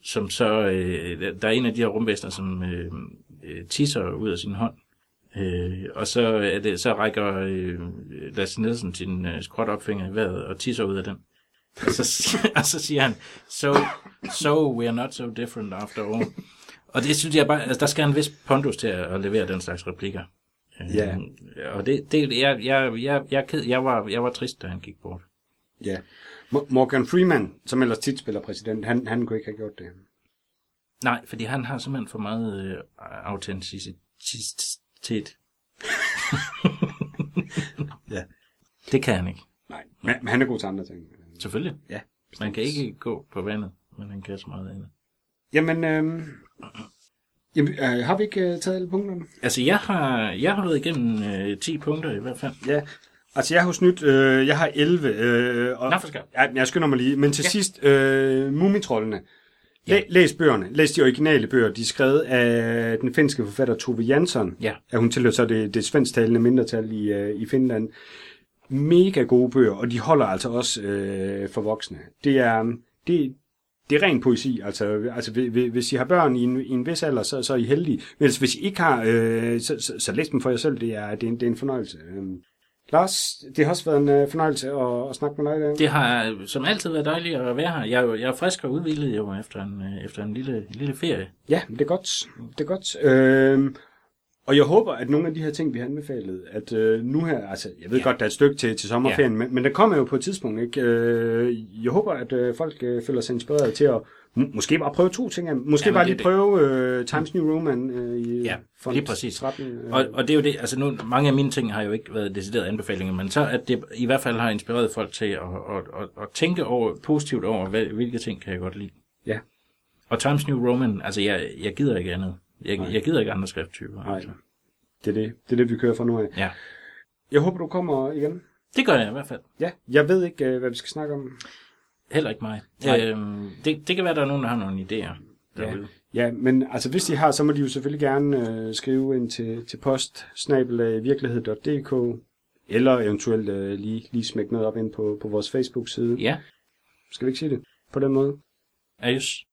som så, øh, der er en af de her rumvæsener, som øh, øh, tisser ud af sin hånd. Øh, og så, er det, så rækker øh, Lasse Nielsen sin øh, skråt opfinger i vejret og tisser ud af den. Og så, <laughs> siger- og så siger han, so, so we are not so different after all. Og det synes jeg bare, altså der skal en vis pondus til at, at levere den slags replikker. Øh, Ja. Og det, det jeg, jeg, jeg, jeg, ked, jeg, var, jeg var trist, da han gik bort. ja. Mo- Morgan Freeman, som ellers tit spiller præsident, han, han kunne ikke have gjort det. Nej, fordi han har simpelthen for meget øh, autenticitet. <laughs> Ja. Det kan han ikke. Nej, men, han er god til andre ting. Selvfølgelig. Ja. Man kan ikke gå på vandet, men han kan så meget andet. Jamen, øh, jamen øh, har vi ikke øh, taget alle punkterne? Altså, jeg har, jeg har været igennem øh, 10 punkter i hvert fald. Ja, altså jeg har snydt, øh, jeg har 11. Øh, og, Nå, for skab. ja, jeg skynder mig lige, men til. Ja. sidst, øh, Mumitrollene. Læ, Ja. Læs bøgerne, læs de originale bøger, de er skrevet af den finske forfatter Tove Jansson. Ja. Ja, hun tilhører så det, det svensktalende mindretal i, øh, i Finland. Mega gode bøger, og de holder altså også øh, for voksne. Det er, det, det er ren poesi. Altså, altså hvi- hvi- hvis I har børn i en, i en vis alder, så, så er I heldige. Men altså, hvis I ikke har, øh, så, så, så læs dem for jer selv. Det er, det er, en, det er en fornøjelse. Lars, det har også været en øh, fornøjelse at, at snakke med dig i dag. Det har øh, som altid været dejligt at være her. Jeg, er jo- jeg er frisk og udvildet jo efter en, øh, efter en lille, lille ferie. Ja, det er godt. Det er godt. Øhm, og jeg håber, at nogle af de her ting, vi har anbefalet, at øh, nu her, altså, jeg ved ja. Ja. godt, der er et stykke til, til sommerferien, ja. men, men der kommer jo på et tidspunkt, ikke? Øh, jeg håber, at øh, folk øh, føler sig inspireret til at må- måske bare prøve to ting. Måske Jamen, bare lige det. prøve øh, Times New Roman øh, i Ja, font lige præcis. 13. Øh. Og, og det er jo det, altså nu, mange af mine ting har jo ikke været deciderede anbefalinger, men så at det i hvert fald har inspireret folk til at, at, at, at tænke over, positivt over, hvad, hvilke ting kan jeg godt lide. Ja. Og Times New Roman, altså jeg, jeg gider ikke andet. Jeg, Nej. jeg gider ikke andre skrifttyper. Nej, Altså. det er det. Det er det, vi kører fra nu af. Ja, Jeg håber, du kommer igen. det gør jeg i hvert fald. Ja, jeg ved ikke, øh, hvad vi skal snakke om. Heller ikke mig. Øhm, det, det kan være, at der er nogen, der har nogle idéer. derude. Ja, men altså hvis de har, så må de jo selvfølgelig gerne øh, skrive ind til, til post virkelighed.dk eller eventuelt øh, lige, lige smække noget op ind på, på vores Facebook-side. Ja, Skal vi ikke sige det på den måde? Ajus.